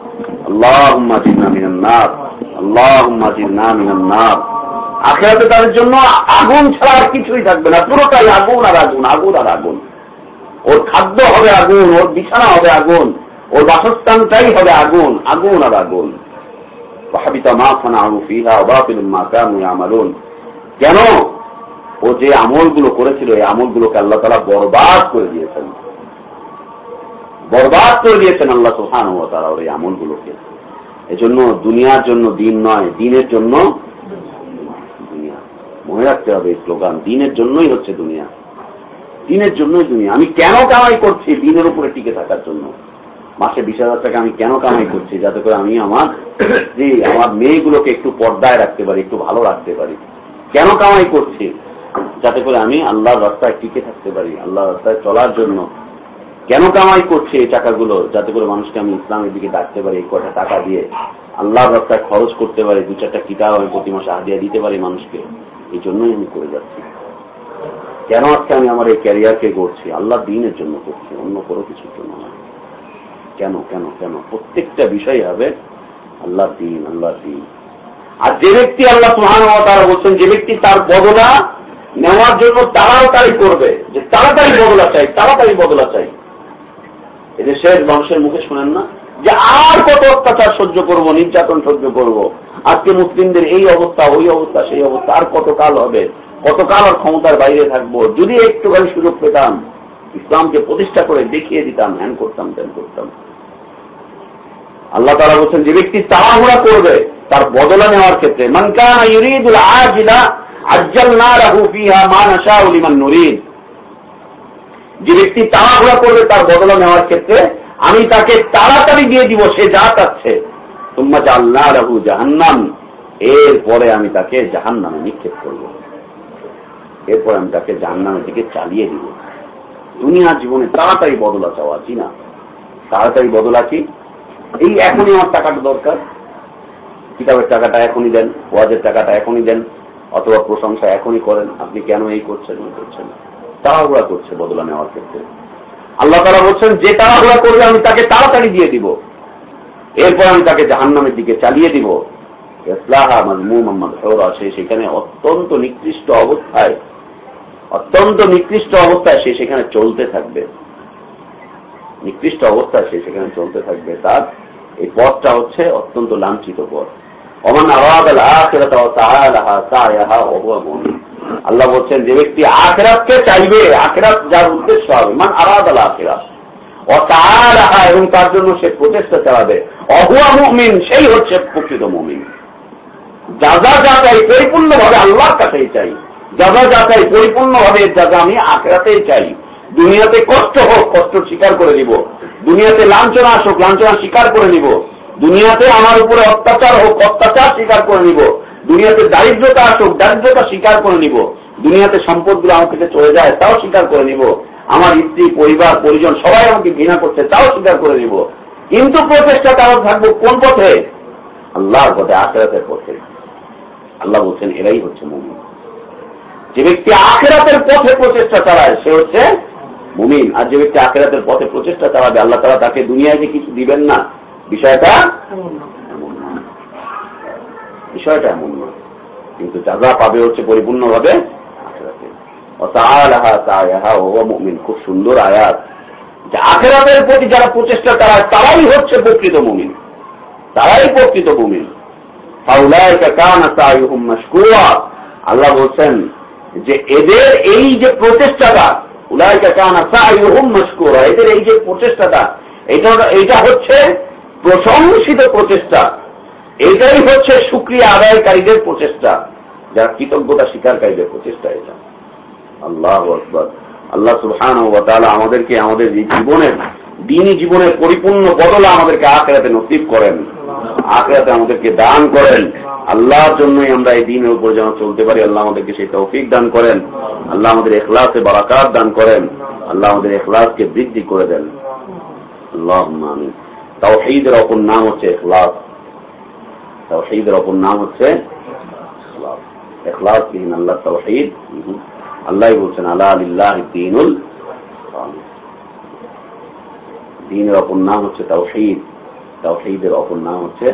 আল্লাহ মাজিদ নামিনান্নার আল্লাহ নামিনান্নার আখেরাতে তাদের জন্য আগুন ছাড়া আর কিছুই থাকবে না। পুরোটাই আগুন আর আগুন আগুন আর আগুন। ওর খাদ্য হবে আগুন, ওর বিছানা হবে আগুন, ওর বাসস্থানটাই হবে আগুন আগুন আর আগুন। কেন ও যে আমলগুলো করেছিল, এই আমলগুলোকে আল্লাহ তালা বরবাদ করে দিয়েছেন। বরবাদ করে দিয়েছেন আল্লাহ সোহান ও তারা ওর এই আমলগুলোকে। এজন্য দুনিয়ার জন্য দিন নয়, দিনের জন্য দুনিয়া। মনে রাখতে হবে স্লোগান, দিনের জন্যই হচ্ছে দুনিয়া। দিনের জন্যই দুনিয়া আমি কেন কামাই করছি দিনের উপরে টিকে থাকার জন্য? মাসে বিশ হাজার টাকা আমি কেন কামাই করছি? যাতে করে আমি আমার যে আমার মেয়েগুলোকে একটু পর্দায় রাখতে পারি, একটু ভালো রাখতে পারি। কেন কামাই করছি? যাতে করে আমি আল্লাহর রাস্তায় টিকে থাকতে পারি, আল্লাহর রাস্তায় চলার জন্য। কেন কামাই করছে এই টাকাগুলো? যাতে করে মানুষকে আমি ইসলামের দিকে ডাকতে পারি, এই কটা টাকা দিয়ে আল্লাহর রাস্তায় খরচ করতে পারি, দু চারটা কিতাব আমি প্রতি মাসে হাদিয়া দিতে পারি মানুষকে। এই জন্যই আমি করে যাচ্ছি। কেন আজকে আমি আমার এই ক্যারিয়ারকে করছি আল্লাহ দিনের জন্য করছি, অন্য কোনো কিছুর জন্য না। কেন কেন কেন? প্রত্যেকটা বিষয় হবে আল্লাহ দিন আল্লাহ দিন। আর যে ব্যক্তি আল্লাহ সুহান তারা বলছেন, যে ব্যক্তি তার বদলা নেওয়ার জন্য তাড়াতাড়ি করবে, যে তাড়াতাড়ি বদলা চাই, তাড়াতাড়ি বদলা চাই। এদেশের মানুষের মুখে শোনেন না? যে আর কত অত্যাচার সহ্য করব, নির্যাতন সহ্য করব? আজকে মুসলিমদের এই অবস্থা, ওই অবস্থা, সেই অবস্থা, আর কত কাল হবে? কতকাল আর ক্ষমতার বাইরে থাকব। যদি একটুখানি সুযোগ পেতাম, ইসলামকে প্রতিষ্ঠা করে দেখিয়ে দিতাম হ্যান করতাম ত্যান করতাম। আল্লাহ তারা বলছেন, যে ব্যক্তি তাড়াহুড়া করবে, তার বদলা নেওয়ার ক্ষেত্রে না যে ব্যক্তি তাড়াহুড়া করবে, তার বদলা নেওয়ার ক্ষেত্রে, আমি তাকে তাড়াতাড়ি দিয়ে দিব, সে যা চাচ্ছে। তোমরা জাল্লা রাহু জাহান্নাম, এরপরে আমি তাকে জাহান্নামে নিক্ষেপ করব। এরপর আমি তাকে জাহান্নামের দিকে চালিয়ে দিব। দুনিয়ার জীবনে তাড়াতাড়ি বদলা চাওয়া, জি না? তাড়াতাড়ি বদলা কি? এই এখনই আমার টাকাটা দরকার। কিতাবের টাকাটা এখনই দেন, ওয়াজের টাকাটা এখনই দেন, অথবা প্রশংসা এখনই করেন, আপনি কেন এই করছেন, ওই করছেন তাড়াহুড়া করছে বদলা নেওয়ার ক্ষেত্রে। আল্লাহ তারা বলছেন, যে তাড়াহুড়া করবে, আমি তাকে তাড়াতাড়ি দিয়ে দিব। এরপর আমি তাকে জাহান্নামের দিকে চালিয়ে দিব। ইসলাহা মাজমু মোহাম্মদ হৌরা সে সেখানে অত্যন্ত নিকৃষ্ট অবস্থায় অত্যন্ত নিকৃষ্ট অবস্থায় সে সেখানে চলতে থাকবে। নিকৃষ্ট অবস্থায় সে সেখানে চলতে থাকবে। তার এই পথটা হচ্ছে অত্যন্ত লাঞ্ছিত পথ। অমান আল্লাহ বলছেন, যে ব্যক্তি আখেরাতকে চাইবে, আখেরাত যার উদ্দেশ্য হবে, মান আরাদ আল আখেরাত অতাহা এবং তার জন্য সে প্রচেষ্টা চালাবে। অহুয়া মুমিন, সেই হচ্ছে প্রকৃত মুমিন। যা যা যা চাই, পরিপূর্ণভাবে আল্লাহর কাছেই চাই। যা যা যা চাই, পরিপূর্ণভাবে যা আমি আঁকড়াতেই চাই। দুনিয়াতে কষ্ট হোক, কষ্ট স্বীকার করে নিব। দুনিয়াতে লাঞ্ছনা আসুক, লাঞ্ছনা স্বীকার করে নিব। দুনিয়াতে আমার উপরে অত্যাচার হোক, অত্যাচার স্বীকার করে নিব। দুনিয়াতে দারিদ্রতা আসুক, দারিদ্রতা স্বীকার করে নিব। দুনিয়াতে সম্পদগুলো আমার থেকে চলে যায়, তাও স্বীকার করে নিব। আমার স্ত্রী, পরিবার, পরিজন সবাই আমাকে ঘৃণা করছে, তাও স্বীকার করে নিব। কিন্তু প্রচেষ্টা কারণ থাকব কোন পথে? আল্লাহর পথে, আখেরাতের পথে। আল্লাহ বলছেন, এরাই হচ্ছে মুমিন। যে ব্যক্তি আখেরাতের পথে প্রচেষ্টা চালায় সে হচ্ছে মুমিন। আর যে ব্যক্তি আখেরাতের পথে প্রচেষ্টা চালাবে আল্লাহ তারা তাকে দুনিয়ায় যে কিছু দিবেন না বিষয়টা এমন না। বিষয়টা এমন না। কিন্তু যারা পাবে হচ্ছে পরিপূর্ণভাবে আখেরাতে। খুব সুন্দর আয়াত। যে আখেরাতের প্রতি যারা প্রচেষ্টা চালায় তারাই হচ্ছে প্রকৃত মুমিন। তারাই প্রকৃত মুমিন। আল্লাহ বলছেন যে এদের এই যে প্রচেষ্টাটা উলায়কা কানা সাইহুম মশকুরা, এদের এই যে প্রচেষ্টাটা, এটা এটা হচ্ছে প্রশংসিত প্রচেষ্টা। এটাই হচ্ছে সুক্রিয়া আদায়কারীদের প্রচেষ্টা। যারা কৃতজ্ঞতা স্বীকারকারীদের প্রচেষ্টা এটা। আল্লাহ আল্লাহ তালা আমাদেরকে আমাদের জীবনের দিনই জীবনের পরিপূর্ণ বদলা আমাদেরকে আখেরাতে নসিব করেন। আখেরাতে আমাদেরকে দান করেন। আল্লাহর জন্যই আমরা এই দিনের উপর যেন চলতে পারি। আল্লাহ আমাদেরকে সেই তৌফিক দান করেন। আল্লাহ আমাদের এখলাসে বারাকাত দান করেন। আল্লাহ আমাদের এখলাসকে বৃদ্ধি করে দেন। আল্লাহ আমিন। তাওহীদের অপর নাম হচ্ছে এখলাস। তাও সেইদের অপর নাম হচ্ছে এখলাস। বিহীন আল্লাহ তাওহীদ। আল্লাহ বলছেন আল্লাহ আলিল্লাহ দিনুল দিনের অপর নাম হচ্ছে তাওহীদ। তাওহীদের অপর নাম হচ্ছে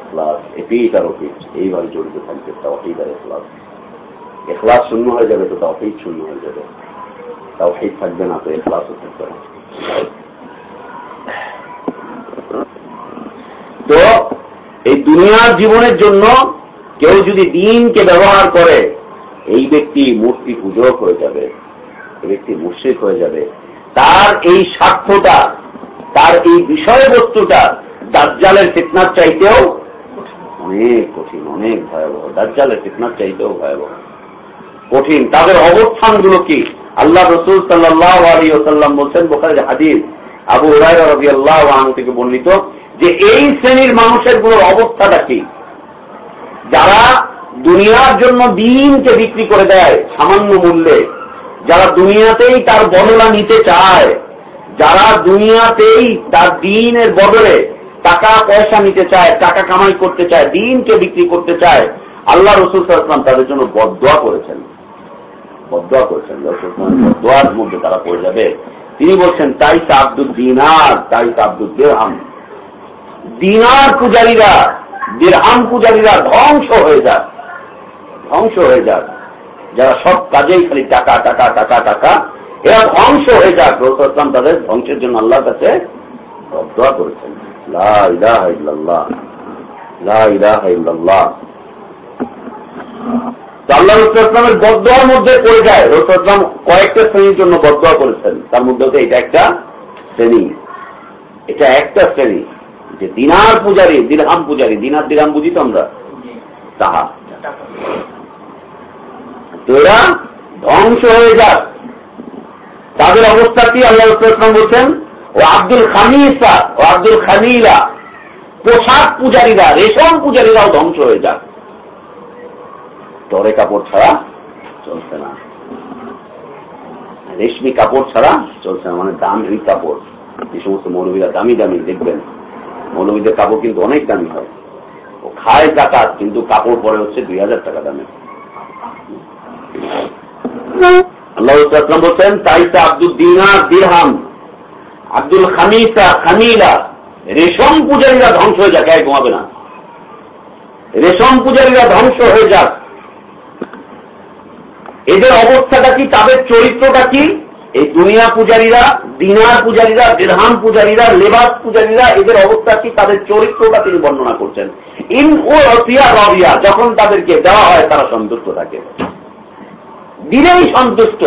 এখলাস এটাই তার অফিস এইভাবে জড়িত থাকবে তাওহীদ আর এখলাস এখলাস শূন্য হয়ে যাবে তো তাওহীদ শূন্য হয়ে যাবে। তাওহীদ থাকবে না তো এখলাসও থাকবে না। তো এই দুনিয়ার জীবনের জন্য কেউ যদি দিনকে ব্যবহার করে, এই ব্যক্তি মূর্তি পূজক হয়ে যাবে, এই ব্যক্তি মুশ্রিক হয়ে যাবে। তার এই স্বার্থটা তার এই বিষয়বস্তুটা দাজ্জালের ফিতনার চাইতেও অনেক কঠিন, অনেক ভয়াবহ। দাজ্জালের ফিতনার চাইতেও ভয়াবহ। কঠিন। তাদের অবস্থানগুলো কি? আল্লাহ রসুল সাল্লাহ আলী ওসাল্লাম বলছেন, বোখারের হাদিস, আবু রবি আল্লাহ থেকে বর্ণিত যে এই শ্রেণির মানুষেরগুলোর অবস্থাটা কি? যারা দুনিয়ার জন্য দিনকে বিক্রি করে দেয় সামান্য মূল্যে, যারা দুনিয়াতেই তার বদলা নিতে চায় যারা দুনিয়াতেই তার দিনের বদলে টাকা, পয়সা নিতে চায়, টাকা কামাই করতে চায়, দিনকে বিক্রি করতে চায়, আল্লাহ রসুল সাল্লাম তাদের জন্য বদোয়া করেছেন। বদোয়া করেছেন বদোয়ার মধ্যে তারা পড়ে যাবে। তিনি বলছেন তাই আব্দুল দিনার তাই আব্দুল দেহাম দিনার পূজারীরা দেহাম পূজারীরা ধ্বংস হয়ে যাক। ধ্বংস হয়ে যাক। যারা সব কাজেই খালি টাকা টাকা টাকা টাকা এরা ধ্বংস হয়ে যাক রসুলাম তাদের ধ্বংসের জন্য আল্লাহর কাছে করেছেন। আল্লাহ রসুলামের মধ্যে পড়ে যায়। রসুলাম কয়েকটা শ্রেণির জন্য করেছেন। তার মধ্যে এটা একটা শ্রেণি। এটা একটা শ্রেণি। যে দিনার পূজারী, দিরহাম পূজারী, দিনার দিরাম বুঝি তো আমরা? তাহা। তো এরা ধ্বংস হয়ে যাক। তাদের অবস্থা কি আল্লাহ বলছেন? ও আব্দুল খামিসা, ও আব্দুল খামিলা পোশাক পূজারীরা, রেশম পূজারীরাও ধ্বংস হয়ে যাক। তরে কাপড় ছাড়া চলছে না। রেশমি কাপড় ছাড়া চলছে না মানে দামি কাপড়। যে সমস্ত মৌলবীরা দামি দামি, দেখবেন। মৌলবীদের কাপড় কিন্তু অনেক দামি হয়। ও খায় টাকা কিন্তু কাপড় পরে হচ্ছে দুই হাজার টাকা দামে। আল্লাহ বলছেন তাইসা আব্দুল দিনার দিরহাম, আব্দুল খামিসা খামিলা। রেশম পূজারীরা ধ্বংস হয়ে যাক গায়ে ঘুমাবে না। রেশম পূজারীরা ধ্বংস হয়ে যাক। এদের অবস্থাটা কি, তাদের চরিত্রটা কি? এই দুনিয়া পূজারীরা, দিনার পূজারীরা, দেরহাম পূজারীরা, লেবাস পূজারীরা, এদের অবস্থা কি, তাদের চরিত্রটা তিনি বর্ণনা করছেন। ইন ও রতিয়া রবিয়া যখন তাদেরকে দেওয়া হয়, তারা সন্তুষ্ট থাকে। দিলেই সন্তুষ্ট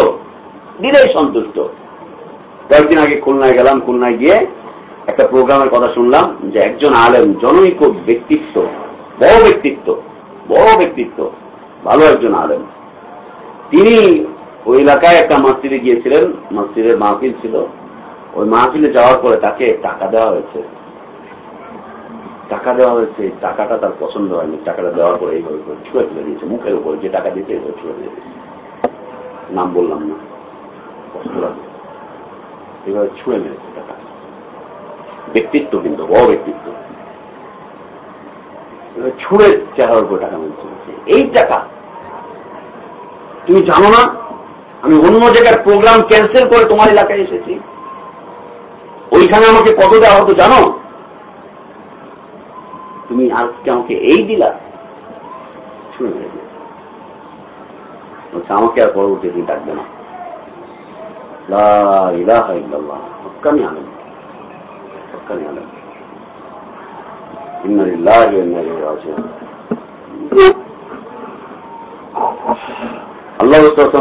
দিলেই সন্তুষ্ট। কয়েকদিন আগে খুলনায় গেলাম, খুলনায় গিয়ে একটা প্রোগ্রামের কথা শুনলাম যে একজন আলেম জনৈক ব্যক্তিত্ব বড় ব্যক্তিত্ব বড় ব্যক্তিত্ব, ভালো একজন আলেম। তিনি ওই এলাকায় একটা মসজিদে গিয়েছিলেন, মসজিদের মাহফিল ছিল। ওই মাহফিলে যাওয়ার পরে তাকে টাকা দেওয়া হয়েছে। টাকা দেওয়া হয়েছে, টাকাটা তার পছন্দ হয়নি। টাকাটা দেওয়ার পরে এইভাবে ছুঁয়ে ফেলে দিয়েছে, মুখের উপরে যে টাকা দিতে ছুঁয়ে ফেলে দিয়েছে। নাম বললাম না। এভাবে ছুঁয়ে মেরেছে টাকা ব্যক্তিত্ব কিন্তু বড় ব্যক্তিত্ব ছুঁড়ে চেহারার উপরে টাকা মেরেছে। এই টাকা তুমি জানো না, আমি অন্য জায়গার প্রোগ্রাম ক্যান্সেল করে তোমার এলাকায় এসেছি। ওইখানে আমাকে কত দেওয়া হতো জানো? তুমি আজকে আমাকে এই দিলা শুনে বলছে আমাকে আর পরবর্তী দিন ডাকবে না। হকানি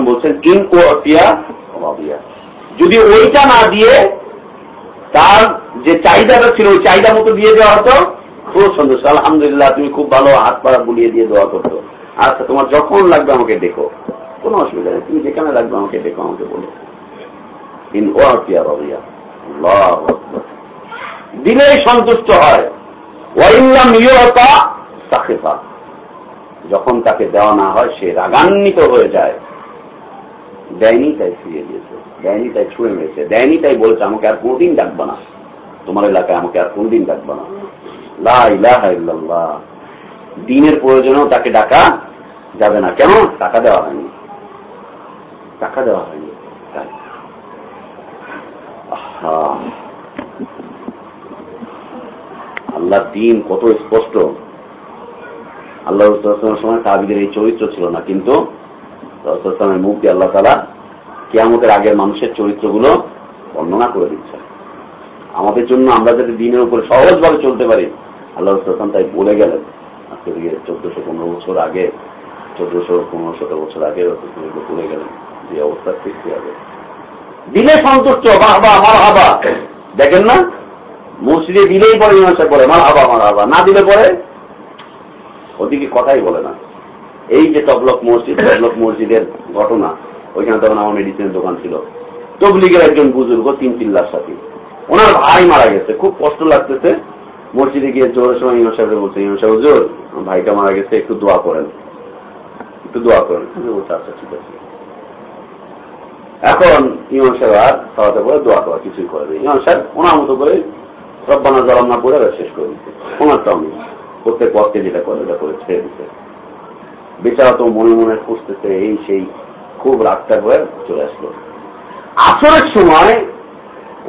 বলছেন ও অতিয়া যদি ওইটা না দিয়ে তার যে চাহিদাটা ছিল, ওই চাহিদা মতো দিয়ে দেওয়া হতো, খুব সন্দেশ আলহামদুলিল্লাহ, তুমি খুব ভালো হাত পাড়া বুলিয়ে দিয়ে দেওয়া করতো আচ্ছা তোমার যখন লাগবে আমাকে দেখো কোনো অসুবিধা নেই। তুমি যেখানে লাগবে আমাকে দেখো আমাকে বলো। ইন ও রবিয়া দিলেই সন্তুষ্ট হয়। যখন তাকে দেওয়া না হয়, সে রাগান্বিত হয়ে যায়। দেয়নি তাই ফিরিয়ে দিয়েছে দেয়নি তাই ছুঁড়ে মেরেছে। দেয়নি তাই বলেছে, আমাকে আর কোনদিন ডাকবো না। তোমার এলাকায় আমাকে আর কোনদিন ডাকবো না। দিনের প্রয়োজনেও তাকে ডাকা যাবে না। কেন? টাকা দেওয়া হয়নি। টাকা দেওয়া হয়নি আল্লাহ দিন কত স্পষ্ট আল্লাহ রসুলের সময় তাবিদের এই চরিত্র ছিল না কিন্তু রসুলের মুখ দিয়ে আল্লাহ তালা কেয়ামতের আগের মানুষের চরিত্রগুলো বর্ণনা করে দিচ্ছে আমাদের জন্য আমরা যাতে দিনের উপরে সহজভাবে চলতে পারি, আল্লাহ রসুলাম তাই বলে গেলেন। আজকে চোদ্দশো পনেরো বছর আগে, চোদ্দশো পনেরো শত বছর আগে রসুলকে বলে গেলেন। যে অবস্থা সৃষ্টি হবে। দিলে সন্তুষ্ট বাবা আমার হাবা দেখেন না? মসজিদে দিলেই পরে সাহেব বলে মার হাবা আমার হাবা না দিলে পরে ওদিকে কথাই বলে না। এই যে তবলক মসজিদ, তবলক মসজিদের ঘটনা, ওইখানে তখন আমার মেডিসিনের দোকান ছিল। তবলিগের একজন বুজুর্গ, তিন চিল্লার সাথে। ওনার ভাই মারা গেছে। খুব কষ্ট লাগতেছে। মসজিদে গিয়ে জোরের সময় ইমাম সাহেব বলছে, ইমাম সাহেব, হুজুর ভাইটা মারা গেছে, একটু দোয়া করেন। একটু দোয়া করেন। আচ্ছা ঠিক আছে। এখন ইমাম সাহেব আর খাওয়াতে পরে দোয়া করা, কিছুই করে দেয় ইমাম সাহেব ওনার মতো করে রব্বানা জলান্না পড়ে শেষ করে দিচ্ছে। ওনার তো আমি প্রত্যেক পথকে যেটা করে, ওটা করে ছেড়ে দিচ্ছে। বেচারা তো মনে মনে খুঁজতেছে, এই সেই খুব রাতটা হয়ে চলে আসলো। আসরের সময়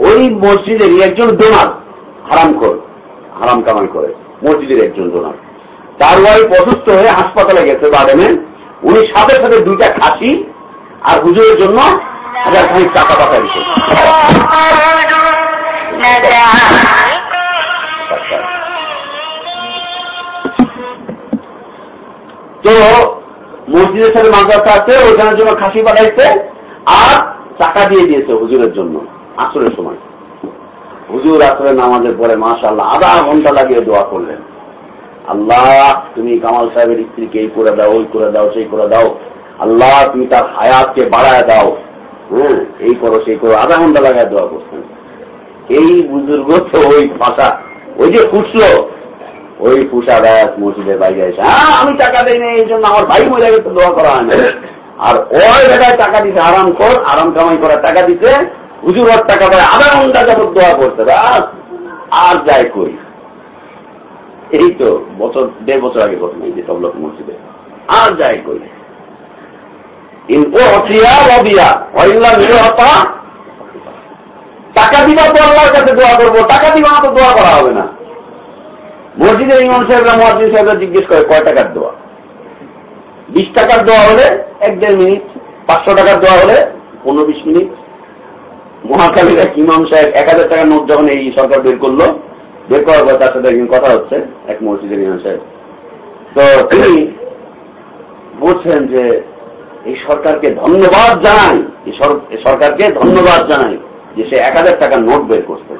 ওই মসজিদের একজন ডোনার হারাম কর হারাম কামাই করে, মসজিদের একজন ডোনার তার ওয়াইফ অসুস্থ হয়ে হাসপাতালে গেছে বাদেমে। উনি সাথে সাথে দুইটা খাসি আর হুজুরের জন্য হাজার খানিক টাকা পাঠা দিচ্ছে তো মসজিদের সাথে মাদ্রাসা আছে, ওইখানের জন্য খাসি পাঠাইছে আর টাকা দিয়ে দিয়েছে হুজুরের জন্য আসরের সময়। হুজুর আসরে নামাজের পরে মাশাল্লাহ আধা ঘণ্টা লাগিয়ে দোয়া করলেন। আল্লাহ, তুমি কামাল সাহেবের স্ত্রীকে এই করে দাও, ওই করে দাও, সেই করে দাও। আল্লাহ, তুমি তার হায়াতকে বাড়ায় দাও। হ্যাঁ এই করো, সেই করো, আধা ঘণ্টা লাগায় দোয়া করছেন এই বুজুর্গ তো ওই পাশা ওই যে ফুসলো ওই ফুসা ব্যাস মসজিদের বাইরে হ্যাঁ আমি টাকা দেই না এই জন্য আমার ভাই মরে গেছে দোয়া করা হয় না। আর ওই জায়গায় টাকা দিতে আরাম কর, আরাম কামাই করার টাকা দিতে হুজুর টাকা পায়, আধা ঘণ্টা যাবত দোয়া করতে আর যাই করি এই তো বছর, দেড় বছর আগে ঘটনা এই যে সব লোক মসজিদে, আর যাই করি টাকা দিবা তো আল্লাহর কাছে দোয়া করব, টাকা দিবা তো দোয়া করা হবে না। ইমাম সাহেবরা মহাজিন সাহেবরা জিজ্ঞেস করে, কয় টাকার দোয়া? বিশ টাকার দোয়া হলে এক দেড় মিনিট, পাঁচশো টাকার দোয়া হলে পনেরো বিশ মিনিট। মহাকালীর এক ইমাম সাহেব এক হাজার টাকার নোট যখন এই সরকার বের করল, বের করার পর তার সাথে একদিন কথা হচ্ছে, এক মসজিদের ইমাম সাহেব। তো তিনি বলছেন যে এই সরকারকে ধন্যবাদ জানাই সরকারকে ধন্যবাদ জানাই যে সে এক হাজার টাকার নোট বের করছে।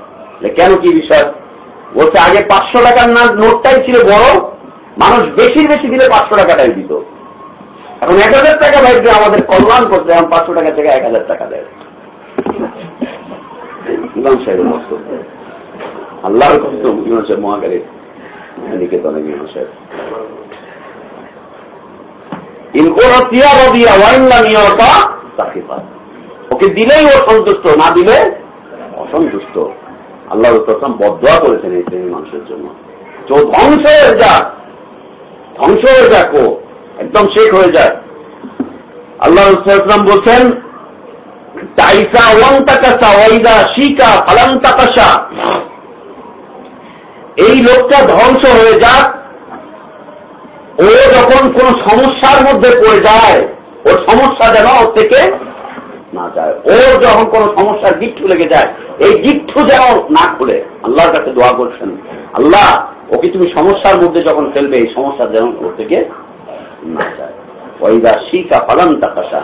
কেন কি বিষয়? বলছে, আগে পাঁচশো টাকার নোটটাই ছিল বড়, মানুষ বেশি বেশি দিলে পাঁচশো টাকাটাই দিত। এখন এক হাজার টাকা ভাইবে আমাদের কল্যাণ করতে এখন পাঁচশো টাকা থেকে এক হাজার টাকা দেয়। আল্লাহর কথা তো ইমাম সাহেব মহাকারী নিকেতনে সাহেব। ওকে দিলেই ও সন্তুষ্ট, না দিলে অসন্তুষ্ট। আল্লাহ প্রথম বদয়া করেছেন এই শ্রেণির মানুষের জন্য। তো ধ্বংস হয়ে যাক, ধ্বংস হয়ে যাক ও, একদম শেখ হয়ে যাক। আল্লাহ ইসলাম বলছেন, তাইসা ওয়াং তাকাসা ওয়াইদা শিকা ফালাং তাকাসা। এই লোকটা ধ্বংস হয়ে যাক যখন কোন সমস্যার মধ্যে পড়ে যায়, ওর সমস্যা যেন ওর থেকে না যায়। ওর যখন কোন সমস্যার গিট্টু লেগে যায়, এই গিট্টু যেন না খুলে, আল্লাহর কাছে দোয়া করছেন। আল্লাহ, ওকে তুমি সমস্যার মধ্যে যখন ফেলবে, এই সমস্যা যেন ওর থেকে না যায়। ওইদা শিকা ফালান তাকাশা।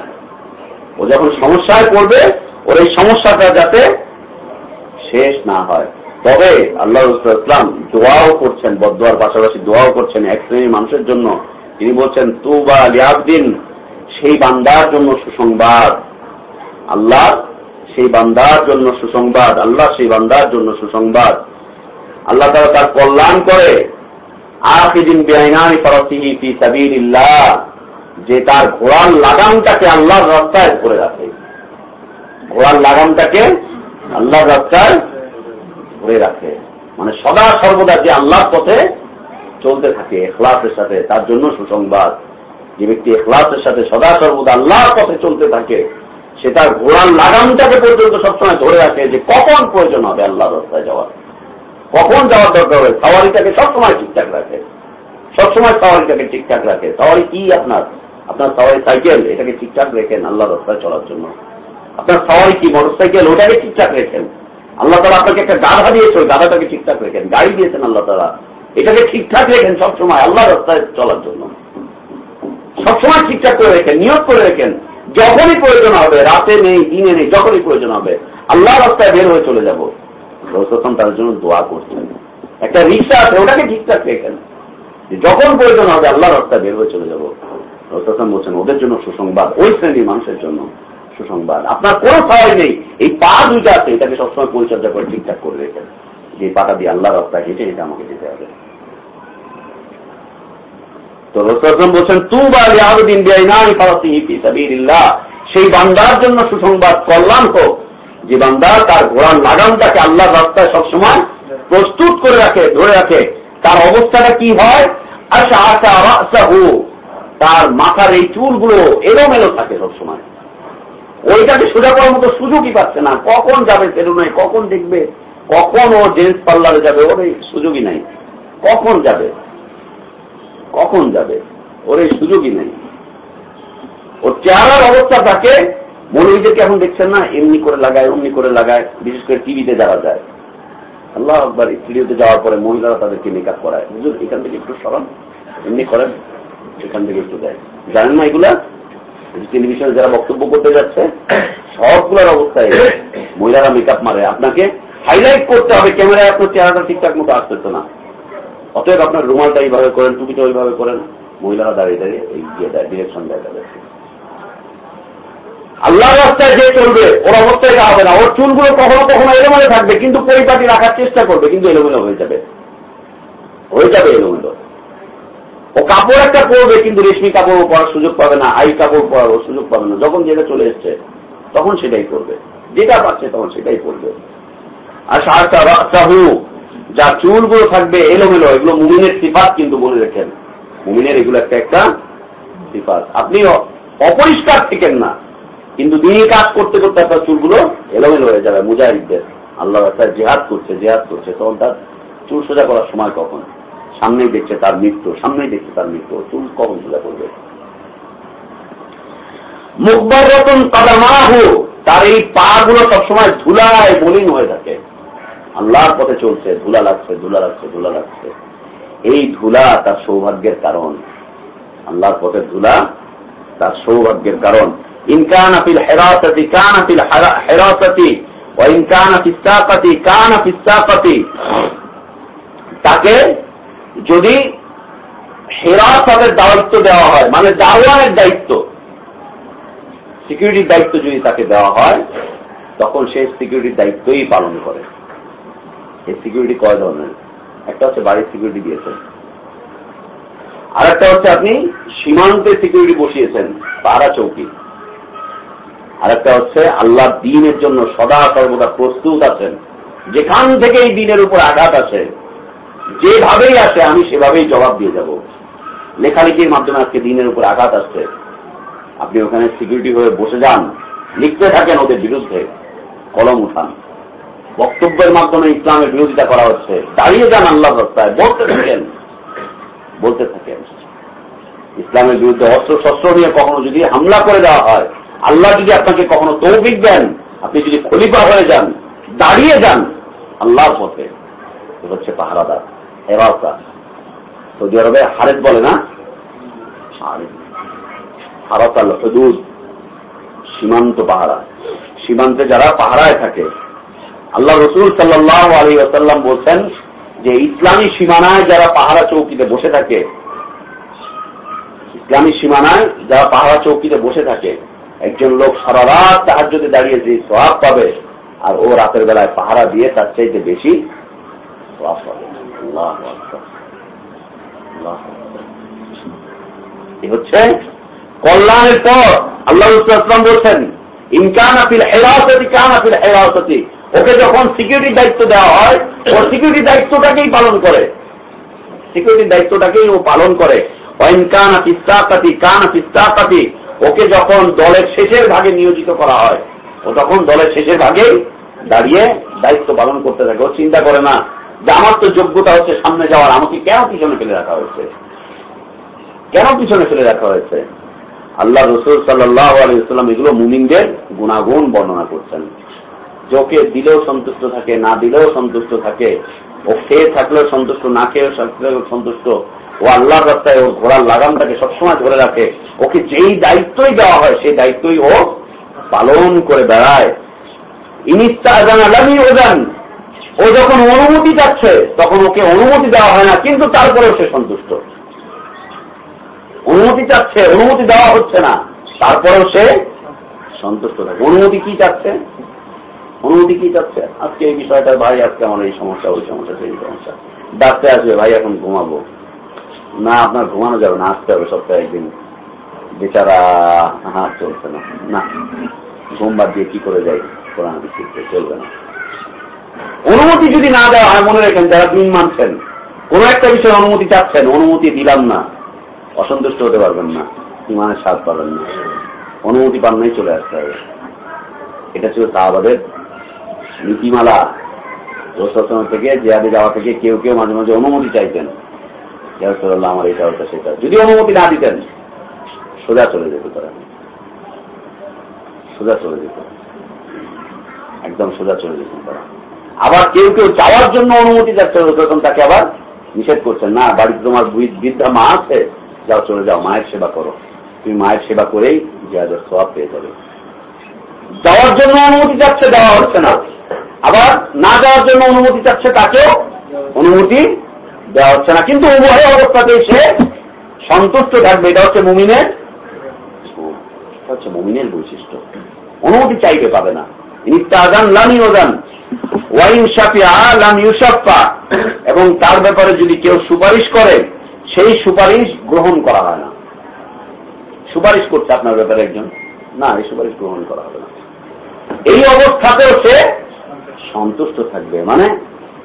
ও যখন সমস্যায় পড়বে, ওর এই সমস্যাটা যাতে শেষ না হয়। তবে আল্লাহ ইসলাম দোয়াও করছেন বদোয়ার পাশাপাশি দোয়াও করছেন এক শ্রেণির মানুষের জন্য। তিনি বলছেন তু বা লিয়াবদিন সেই বান্দার জন্য সুসংবাদ। আল্লাহ সেই বান্দার জন্য সুসংবাদ, আল্লাহ সেই বান্দার জন্য সুসংবাদ। আল্লাহ তারা তার কল্যাণ করে বেআইনানি ফরতিহি যে তার ঘোড়ার লাগামটাকে আল্লাহর রাস্তায় ধরে রাখে। ঘোড়ার লাগামটাকে আল্লাহর রাস্তায় ধরে রাখে। মানে সদা সর্বদা যে আল্লাহর পথে চলতে থাকে এখলাসের সাথে, তার জন্য সুসংবাদ। যে ব্যক্তি এখলাসের সাথে সদা সর্বদা আল্লাহর পথে চলতে থাকে, সে তার ঘোড়ার লাগামটাকে পর্যন্ত সবসময় ধরে রাখে যে কখন প্রয়োজন হবে আল্লাহর রাস্তায় যাওয়ার। কখন যাওয়ার দরকার হবে? সাওয়ারিটাকে সবসময় ঠিকঠাক রাখে। সবসময় সাওয়ারিটাকে ঠিকঠাক রাখে। সাওয়ারি কি আপনার? আপনার সাওয়ারি সাইকেল, এটাকে ঠিকঠাক রেখেন আল্লাহ রাস্তায় চলার জন্য। আপনার সাওয়ারি কি? মোটর সাইকেল ওটাকে ঠিকঠাক রেখেন। আল্লাহ তালা আপনাকে একটা গাধা দিয়েছে, ওই গাধাটাকে ঠিকঠাক রেখেন। গাড়ি দিয়েছেন আল্লাহ তালা এটাকে ঠিকঠাক রেখেন সবসময় আল্লাহ রাস্তায় চলার জন্য। সবসময় ঠিকঠাক করে রেখেন নিয়োগ করে রেখেন। যখনই প্রয়োজন হবে, রাতে নেই, দিনে নেই, যখনই প্রয়োজন হবে আল্লাহ রাস্তায় বের হয়ে চলে যাব। রসম তার জন্য দোয়া করছেন। একটা রিক্সা আছে, ওটাকে ঠিকঠাক রেখেন। যখন প্রয়োজন হবে আল্লাহ রাস্তায় বের হয়ে চলে যাব। রসম বলছেন, ওদের জন্য সুসংবাদ, ওই শ্রেণির মানুষের জন্য সুসংবাদ। আপনার কোনো সহায় নেই। এই পা দুইটা আছে, এটাকে সবসময় পরিচর্যা করে ঠিকঠাক করে রেখেন। যে পাটা দিয়ে আল্লাহ রাস্তায় হেঁটে হেঁটে আমাকে যেতে হবে। সেই বান্দার জন্য সুসংবাদ কল্যাণ হোক, যে বান্দা তার ঘোড়ার লাগামটাকে আল্লাহ রাস্তায় সবসময় প্রস্তুত করে রাখে, ধরে রাখে। তার অবস্থাটা কি হয়? আশা আশা রাসা তার মাথার এই চুলগুলো থাকে সবসময়। ওইটাকে সোজা করার মতো সুযোগই পাচ্ছে না। কখন যাবে সেলুনে, কখন দেখবে? কখন ও জেন্টস পার্লারে যাবে, ওর সুযোগই নাই। কখন যাবে? কখন যাবে? ওর এই সুযোগই নেই। ওর চেহারার অবস্থা থাকে মৌলবীদেরকে এখন দেখছেন না, এমনি করে লাগায়, অমনি করে লাগায়, বিশেষ করে টিভিতে যারা যায়। আল্লাহ একবার স্টুডিওতে যাওয়ার পরে মহিলারা তাদেরকে মেকআপ করায়। বুঝুন এখান থেকে একটু সরান, এমনি করেন এখান থেকে একটু দেয়। জানেন না এগুলা? টেলিভিশনে যারা বক্তব্য করতে যাচ্ছে, সবগুলোর অবস্থায় মহিলারা মেকআপ মারে। আপনাকে হাইলাইট করতে হবে, ক্যামেরায় আপনার চেহারাটা ঠিকঠাক মতো আসতেছে না। অতএব আপনার রুমালটা এইভাবে করেন, টুপিটা ওইভাবে করেন, মহিলারা দাঁড়িয়ে দাঁড়িয়ে এই দিয়ে দেয় ডিরেকশন দেয় তাদের। আল্লাহর রাস্তায় যে চলবে, ওর অবস্থায় যা হবে না। ওর চুলগুলো কখনো কখনো এলোমেলো থাকবে, কিন্তু পরিপাটি রাখার চেষ্টা করবে, কিন্তু এলোমেলো হয়ে যাবে। হয়ে যাবে এলোমেলো। ও কাপড় একটা পরবে, কিন্তু রেশমি কাপড় পরার সুযোগ পাবে না, আই কাপড় পরার সুযোগ পাবে না। যখন যেটা চলে এসছে, তখন সেটাই করবে। যেটা পাচ্ছে তখন সেটাই করবে। আর সারটা রাস্তাহু যা চুলগুলো থাকবে এলোমেলো, এগুলো মুমিনের সিফাত কিন্তু বলে রেখেন। মুমিনের এগুলো একটা একটা সিফাত। আপনি অপরিষ্কার থেকেন না, কিন্তু দিনে কাজ করতে করতে আপনার চুলগুলো এলোমেলো হয়ে যাবে, মুজাহিদদের। আল্লাহ রাস্তায় জেহাদ করছে জেহাদ করছে, তখন তার চুল সোজা করার সময় কখন? সামনেই দেখছে তার মৃত্যু, সামনেই দেখছে তার মৃত্যু। চুল কখন সোজা করবে? মুখবার রতন কাদামাহু, তার এই পা গুলো সবসময় ধুলায় মলিন হয়ে থাকে। আল্লাহর পথে চলছে, ধুলা লাগছে ধুলা লাগছে ধুলা লাগছে। এই ধুলা তার সৌভাগ্যের কারণ। আল্লাহর পথে ধুলা তার সৌভাগ্যের কারণ। ইনকান আপিল হেরাসতি, কান আপিল হেরাসতি ও ইনকান আফিসাকাতি কান আফিসাকাতি তাকে যদি হেরাসতের দায়িত্ব দেওয়া হয় মানে দাওয়ানের দায়িত্ব, সিকিউরিটির দায়িত্ব যদি তাকে দেওয়া হয়, তখন সে সিকিউরিটির দায়িত্বই পালন করে। এই সিকিউরিটি কয় ধরনের? একটা হচ্ছে বাড়ির সিকিউরিটি দিয়েছেন। আর একটা হচ্ছে আপনি সীমান্তে সিকিউরিটি বসিয়েছেন পাহারা চৌকি। আর একটা হচ্ছে আল্লাহ দিনের জন্য সদা সর্বদা প্রস্তুত আছেন। যেখান থেকে এই দিনের উপর আঘাত আসে, যেভাবেই আসে, আমি সেভাবেই জবাব দিয়ে যাব। লেখালেখির মাধ্যমে আজকে দিনের উপর আঘাত আসছে। আপনি ওখানে সিকিউরিটি হয়ে বসে যান, লিখতে থাকেন ওদের বিরুদ্ধে, কলম উঠান। বক্তব্যের মাধ্যমে ইসলামের বিরোধিতা করা হচ্ছে। দাঁড়িয়ে যান আল্লাহ রাস্তায় বলতে থাকেন। বলতে থাকেন। ইসলামের বিরুদ্ধে অস্ত্র শস্ত্র নিয়ে কখনো যদি হামলা করে দেওয়া হয়, আল্লাহ যদি আপনাকে কখনো তৌফিক দেন, আপনি যদি খলিফা হয়ে যান, দাঁড়িয়ে যান, আল্লাহর পথে। হচ্ছে পাহারাদার। হেরাওতা সৌদি আরবে হারেদ বলে না? হারাতাল হদুদ, সীমান্ত পাহারা। সীমান্তে যারা পাহারায় থাকে আল্লাহ রসুল সাল্লাহ আলী আসাল্লাম বলছেন যে ইসলামী সীমানায় যারা পাহারা চৌকিতে বসে থাকে, ইসলামী সীমানায় যারা পাহারা চৌকিতে বসে থাকে, একজন লোক সারা রাত তাহার যদি দাঁড়িয়ে যে সোয়াব পাবে আর ও রাতের বেলায় পাহারা দিয়ে তার চাইতে বেশি সোয়াব পাবে। হচ্ছে কল্যাণের পর আল্লাহ ইসলাম বলছেন ইনকান আপিল হেরাসতি, কান আপিল হেরাসতি। ওকে যখন সিকিউরিটির দায়িত্ব দেওয়া হয়, ও সিকিউরিটির দায়িত্বটাকেই পালন করে। সিকিউরিটির দায়িত্বটাকেই ও পালন করে। অইনকান আপিস্তাকাতি কান আপিস্তাকাতি ওকে যখন দলের শেষের ভাগে নিয়োজিত করা হয়, ও তখন দলের শেষের ভাগে দাঁড়িয়ে দায়িত্ব পালন করতে থাকে। ও চিন্তা করে না যে আমার তো যোগ্যতা হচ্ছে সামনে যাওয়ার, আমাকে কেন পিছনে ফেলে রাখা হয়েছে? কেন পিছনে ফেলে রাখা হয়েছে? আল্লাহ রসুল সাল্লাহ আলাইসাল্লাম এগুলো মুমিনদের গুণাগুণ বর্ণনা করছেন। ওকে দিলেও সন্তুষ্ট থাকে, না দিলেও সন্তুষ্ট থাকে, ও খেয়ে থাকলেও সন্তুষ্ট, না খেয়েও সন্তুষ্ট, ও আল্লাহর রাস্তায় ওর ঘোড়ার লাগামটাকে সবসময় ধরে রাখে, ওকে যেই দায়িত্বই দেওয়া হয়, সেই দায়িত্বই ও পালন করে বেড়ায়। ইনিস্তা আজান আলামি ওজান। ও যখন অনুমতি চাচ্ছে, তখন ওকে অনুমতি দেওয়া হয় না, কিন্তু তারপরেও সে সন্তুষ্ট। অনুমতি চাচ্ছে, অনুমতি দেওয়া হচ্ছে না, তারপরেও সে সন্তুষ্ট থাকে। অনুমতি কি চাচ্ছে? অনুমতি কি চাচ্ছে আজকে এই বিষয়টা, ভাই, আজকে আমার এই সমস্যা, ওই সমস্যা, সেই সমস্যা। ডাকতে আসবে, ভাই, এখন ঘুমাবো। না, আপনার ঘুমানো যাবে না, আসতে হবে সপ্তাহে একদিন। বেচারা হ্যাঁ চলছে না। না, ঘুম বাদ দিয়ে কি করে যাই কোরআন শিখতে চলবে না। অনুমতি যদি না দেওয়া হয়, মনে রাখেন, যারা দিন মানছেন, কোন একটা বিষয়ে অনুমতি চাচ্ছেন, অনুমতি দিলাম না, অসন্তুষ্ট হতে পারবেন না, ইমানের স্বাদ পাবেন না। অনুমতি পান্নাই চলে আসতে হবে। এটা ছিল সাহাবাদের নীতিমালা রোসাসন থেকে জিয়াদে যাওয়া থেকে কেউ কেউ মাঝে মাঝে অনুমতি চাইতেন। আমার এটা হতো সেটা। যদি অনুমতি না দিতেন, সোজা চলে যেত তারা। সোজা চলে যেত। একদম সোজা চলে যেতেন তারা। আবার কেউ কেউ যাওয়ার জন্য অনুমতি যাচ্ছে তখন তাকে আবার নিষেধ করছেন না, বাড়িতে তোমার বৃদ্ধা মা আছে, যাও চলে যাও, মায়ের সেবা করো। তুমি মায়ের সেবা করেই জিয়াদের সব পেয়ে যাবে। যাওয়ার জন্য অনুমতি চাচ্ছে, দেওয়া হচ্ছে না। আবার না যাওয়ার জন্য অনুমতি চাচ্ছে তাকেও অনুমতি দেওয়া হচ্ছে না। কিন্তু উভয় অবস্থাতে সে সন্তুষ্ট থাকবে। এটা হচ্ছে মুমিনের হচ্ছে মুমিনের বৈশিষ্ট্য। অনুমতি চাইতে পাবে না। নিত্যাগান লামি ওদান ওয়াইন সাপিয়া লাম ইউসাপ্পা এবং তার ব্যাপারে যদি কেউ সুপারিশ করে, সেই সুপারিশ গ্রহণ করা হয় না। সুপারিশ করছে আপনার ব্যাপারে একজন। না, এই সুপারিশ গ্রহণ করা হবে না। এই অবস্থাতেও সে সন্তুষ্ট থাকবে। মানে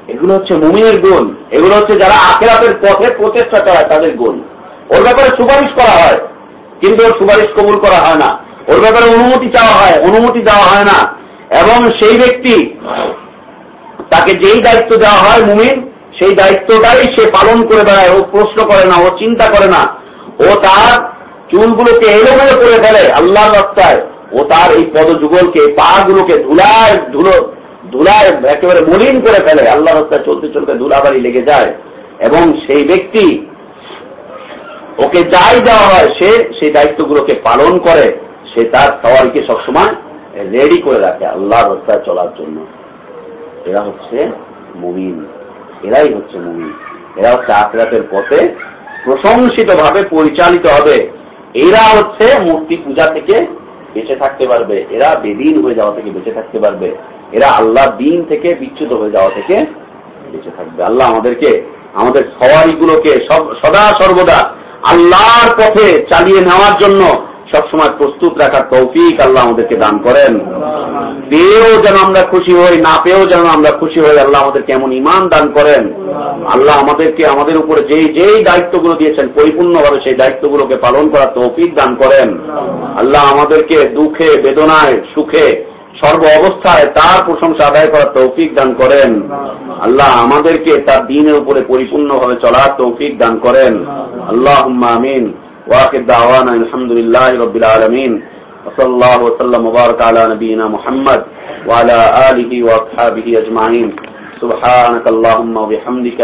এগুলো হচ্ছে মুমিনের গুণ। এগুলো হচ্ছে যারা আখেরাতের পথে প্রচেষ্টা চালায়, তাদের গুণ। ওর ব্যাপারে সুপারিশ করা হয়, কিন্তু ওর সুপারিশ কবুল করা হয় না। ওর ব্যাপারে অনুমতি চাওয়া হয়, অনুমতি দেওয়া হয় না। এবং সেই ব্যক্তি, তাকে যেই দায়িত্ব দেওয়া হয় মুমিন, সেই দায়িত্বটাই সে পালন করে বেড়ায়। ও প্রশ্ন করে না, ও চিন্তা করে না। ও তার চুলগুলোকে এলোমেলো করে ফেলে আল্লাহর রাস্তায়। ও তার এই পদযুগলকে, পা গুলোকে ধুলায়, ধুলো ধুলায় একেবারে মলিন করে ফেলে আল্লাহ রাস্তায় চলতে চলতে ধুলাবাড়ি লেগে যায়, এবং সেই ব্যক্তি ওকে যাই দেওয়া হয়, সে সেই দায়িত্বগুলোকে পালন করে, সে তার সওয়ারিকে সবসময় রেডি করে রাখে আল্লাহর রাস্তায় চলার জন্য। এরা হচ্ছে মুমিন। এরাই হচ্ছে মুমিন। এরা হচ্ছে আখরাতের পথে প্রশংসিত ভাবে পরিচালিত হবে। এরা হচ্ছে মূর্তি পূজা থেকে বেঁচে থাকতে পারবে। এরা বেদিন হয়ে যাওয়া থেকে বেঁচে থাকতে পারবে। এরা আল্লাহ দিন থেকে বিচ্যুত হয়ে যাওয়া থেকে বেঁচে থাকবে। আল্লাহ আমাদেরকে, আমাদের সওয়ারিগুলোকে সব, সদা সর্বদা আল্লাহর পথে চালিয়ে নেওয়ার জন্য সবসময় প্রস্তুত রাখার তৌফিক আল্লাহ আমাদেরকে দান করেন। পেয়েও যেন আমরা খুশি হই, না পেয়েও যেন আমরা খুশি হই, আল্লাহ আমাদেরকে এমন ইমান দান করেন। আল্লাহ আমাদেরকে, আমাদের উপরে যেই যেই দায়িত্বগুলো দিয়েছেন, পরিপূর্ণভাবে সেই দায়িত্বগুলোকে পালন করার তৌফিক দান করেন। আল্লাহ আমাদেরকে দুঃখে, বেদনায়, সুখে সর্ব অবস্থায় তার প্রশংসা আদায় করার তৌফিক দান করেন আল্লাহ আমাদেরকে তার দিনের উপরে পরিপূর্ণভাবে চলার তৌফিক দান করেন আল্লাহ আমিন واخر دعوانا الحمد لله رب العالمين وصلى الله وسلم وبارك على نبينا محمد وعلى آله وأصحابه أجمعين سبحانك اللهم وبحمدك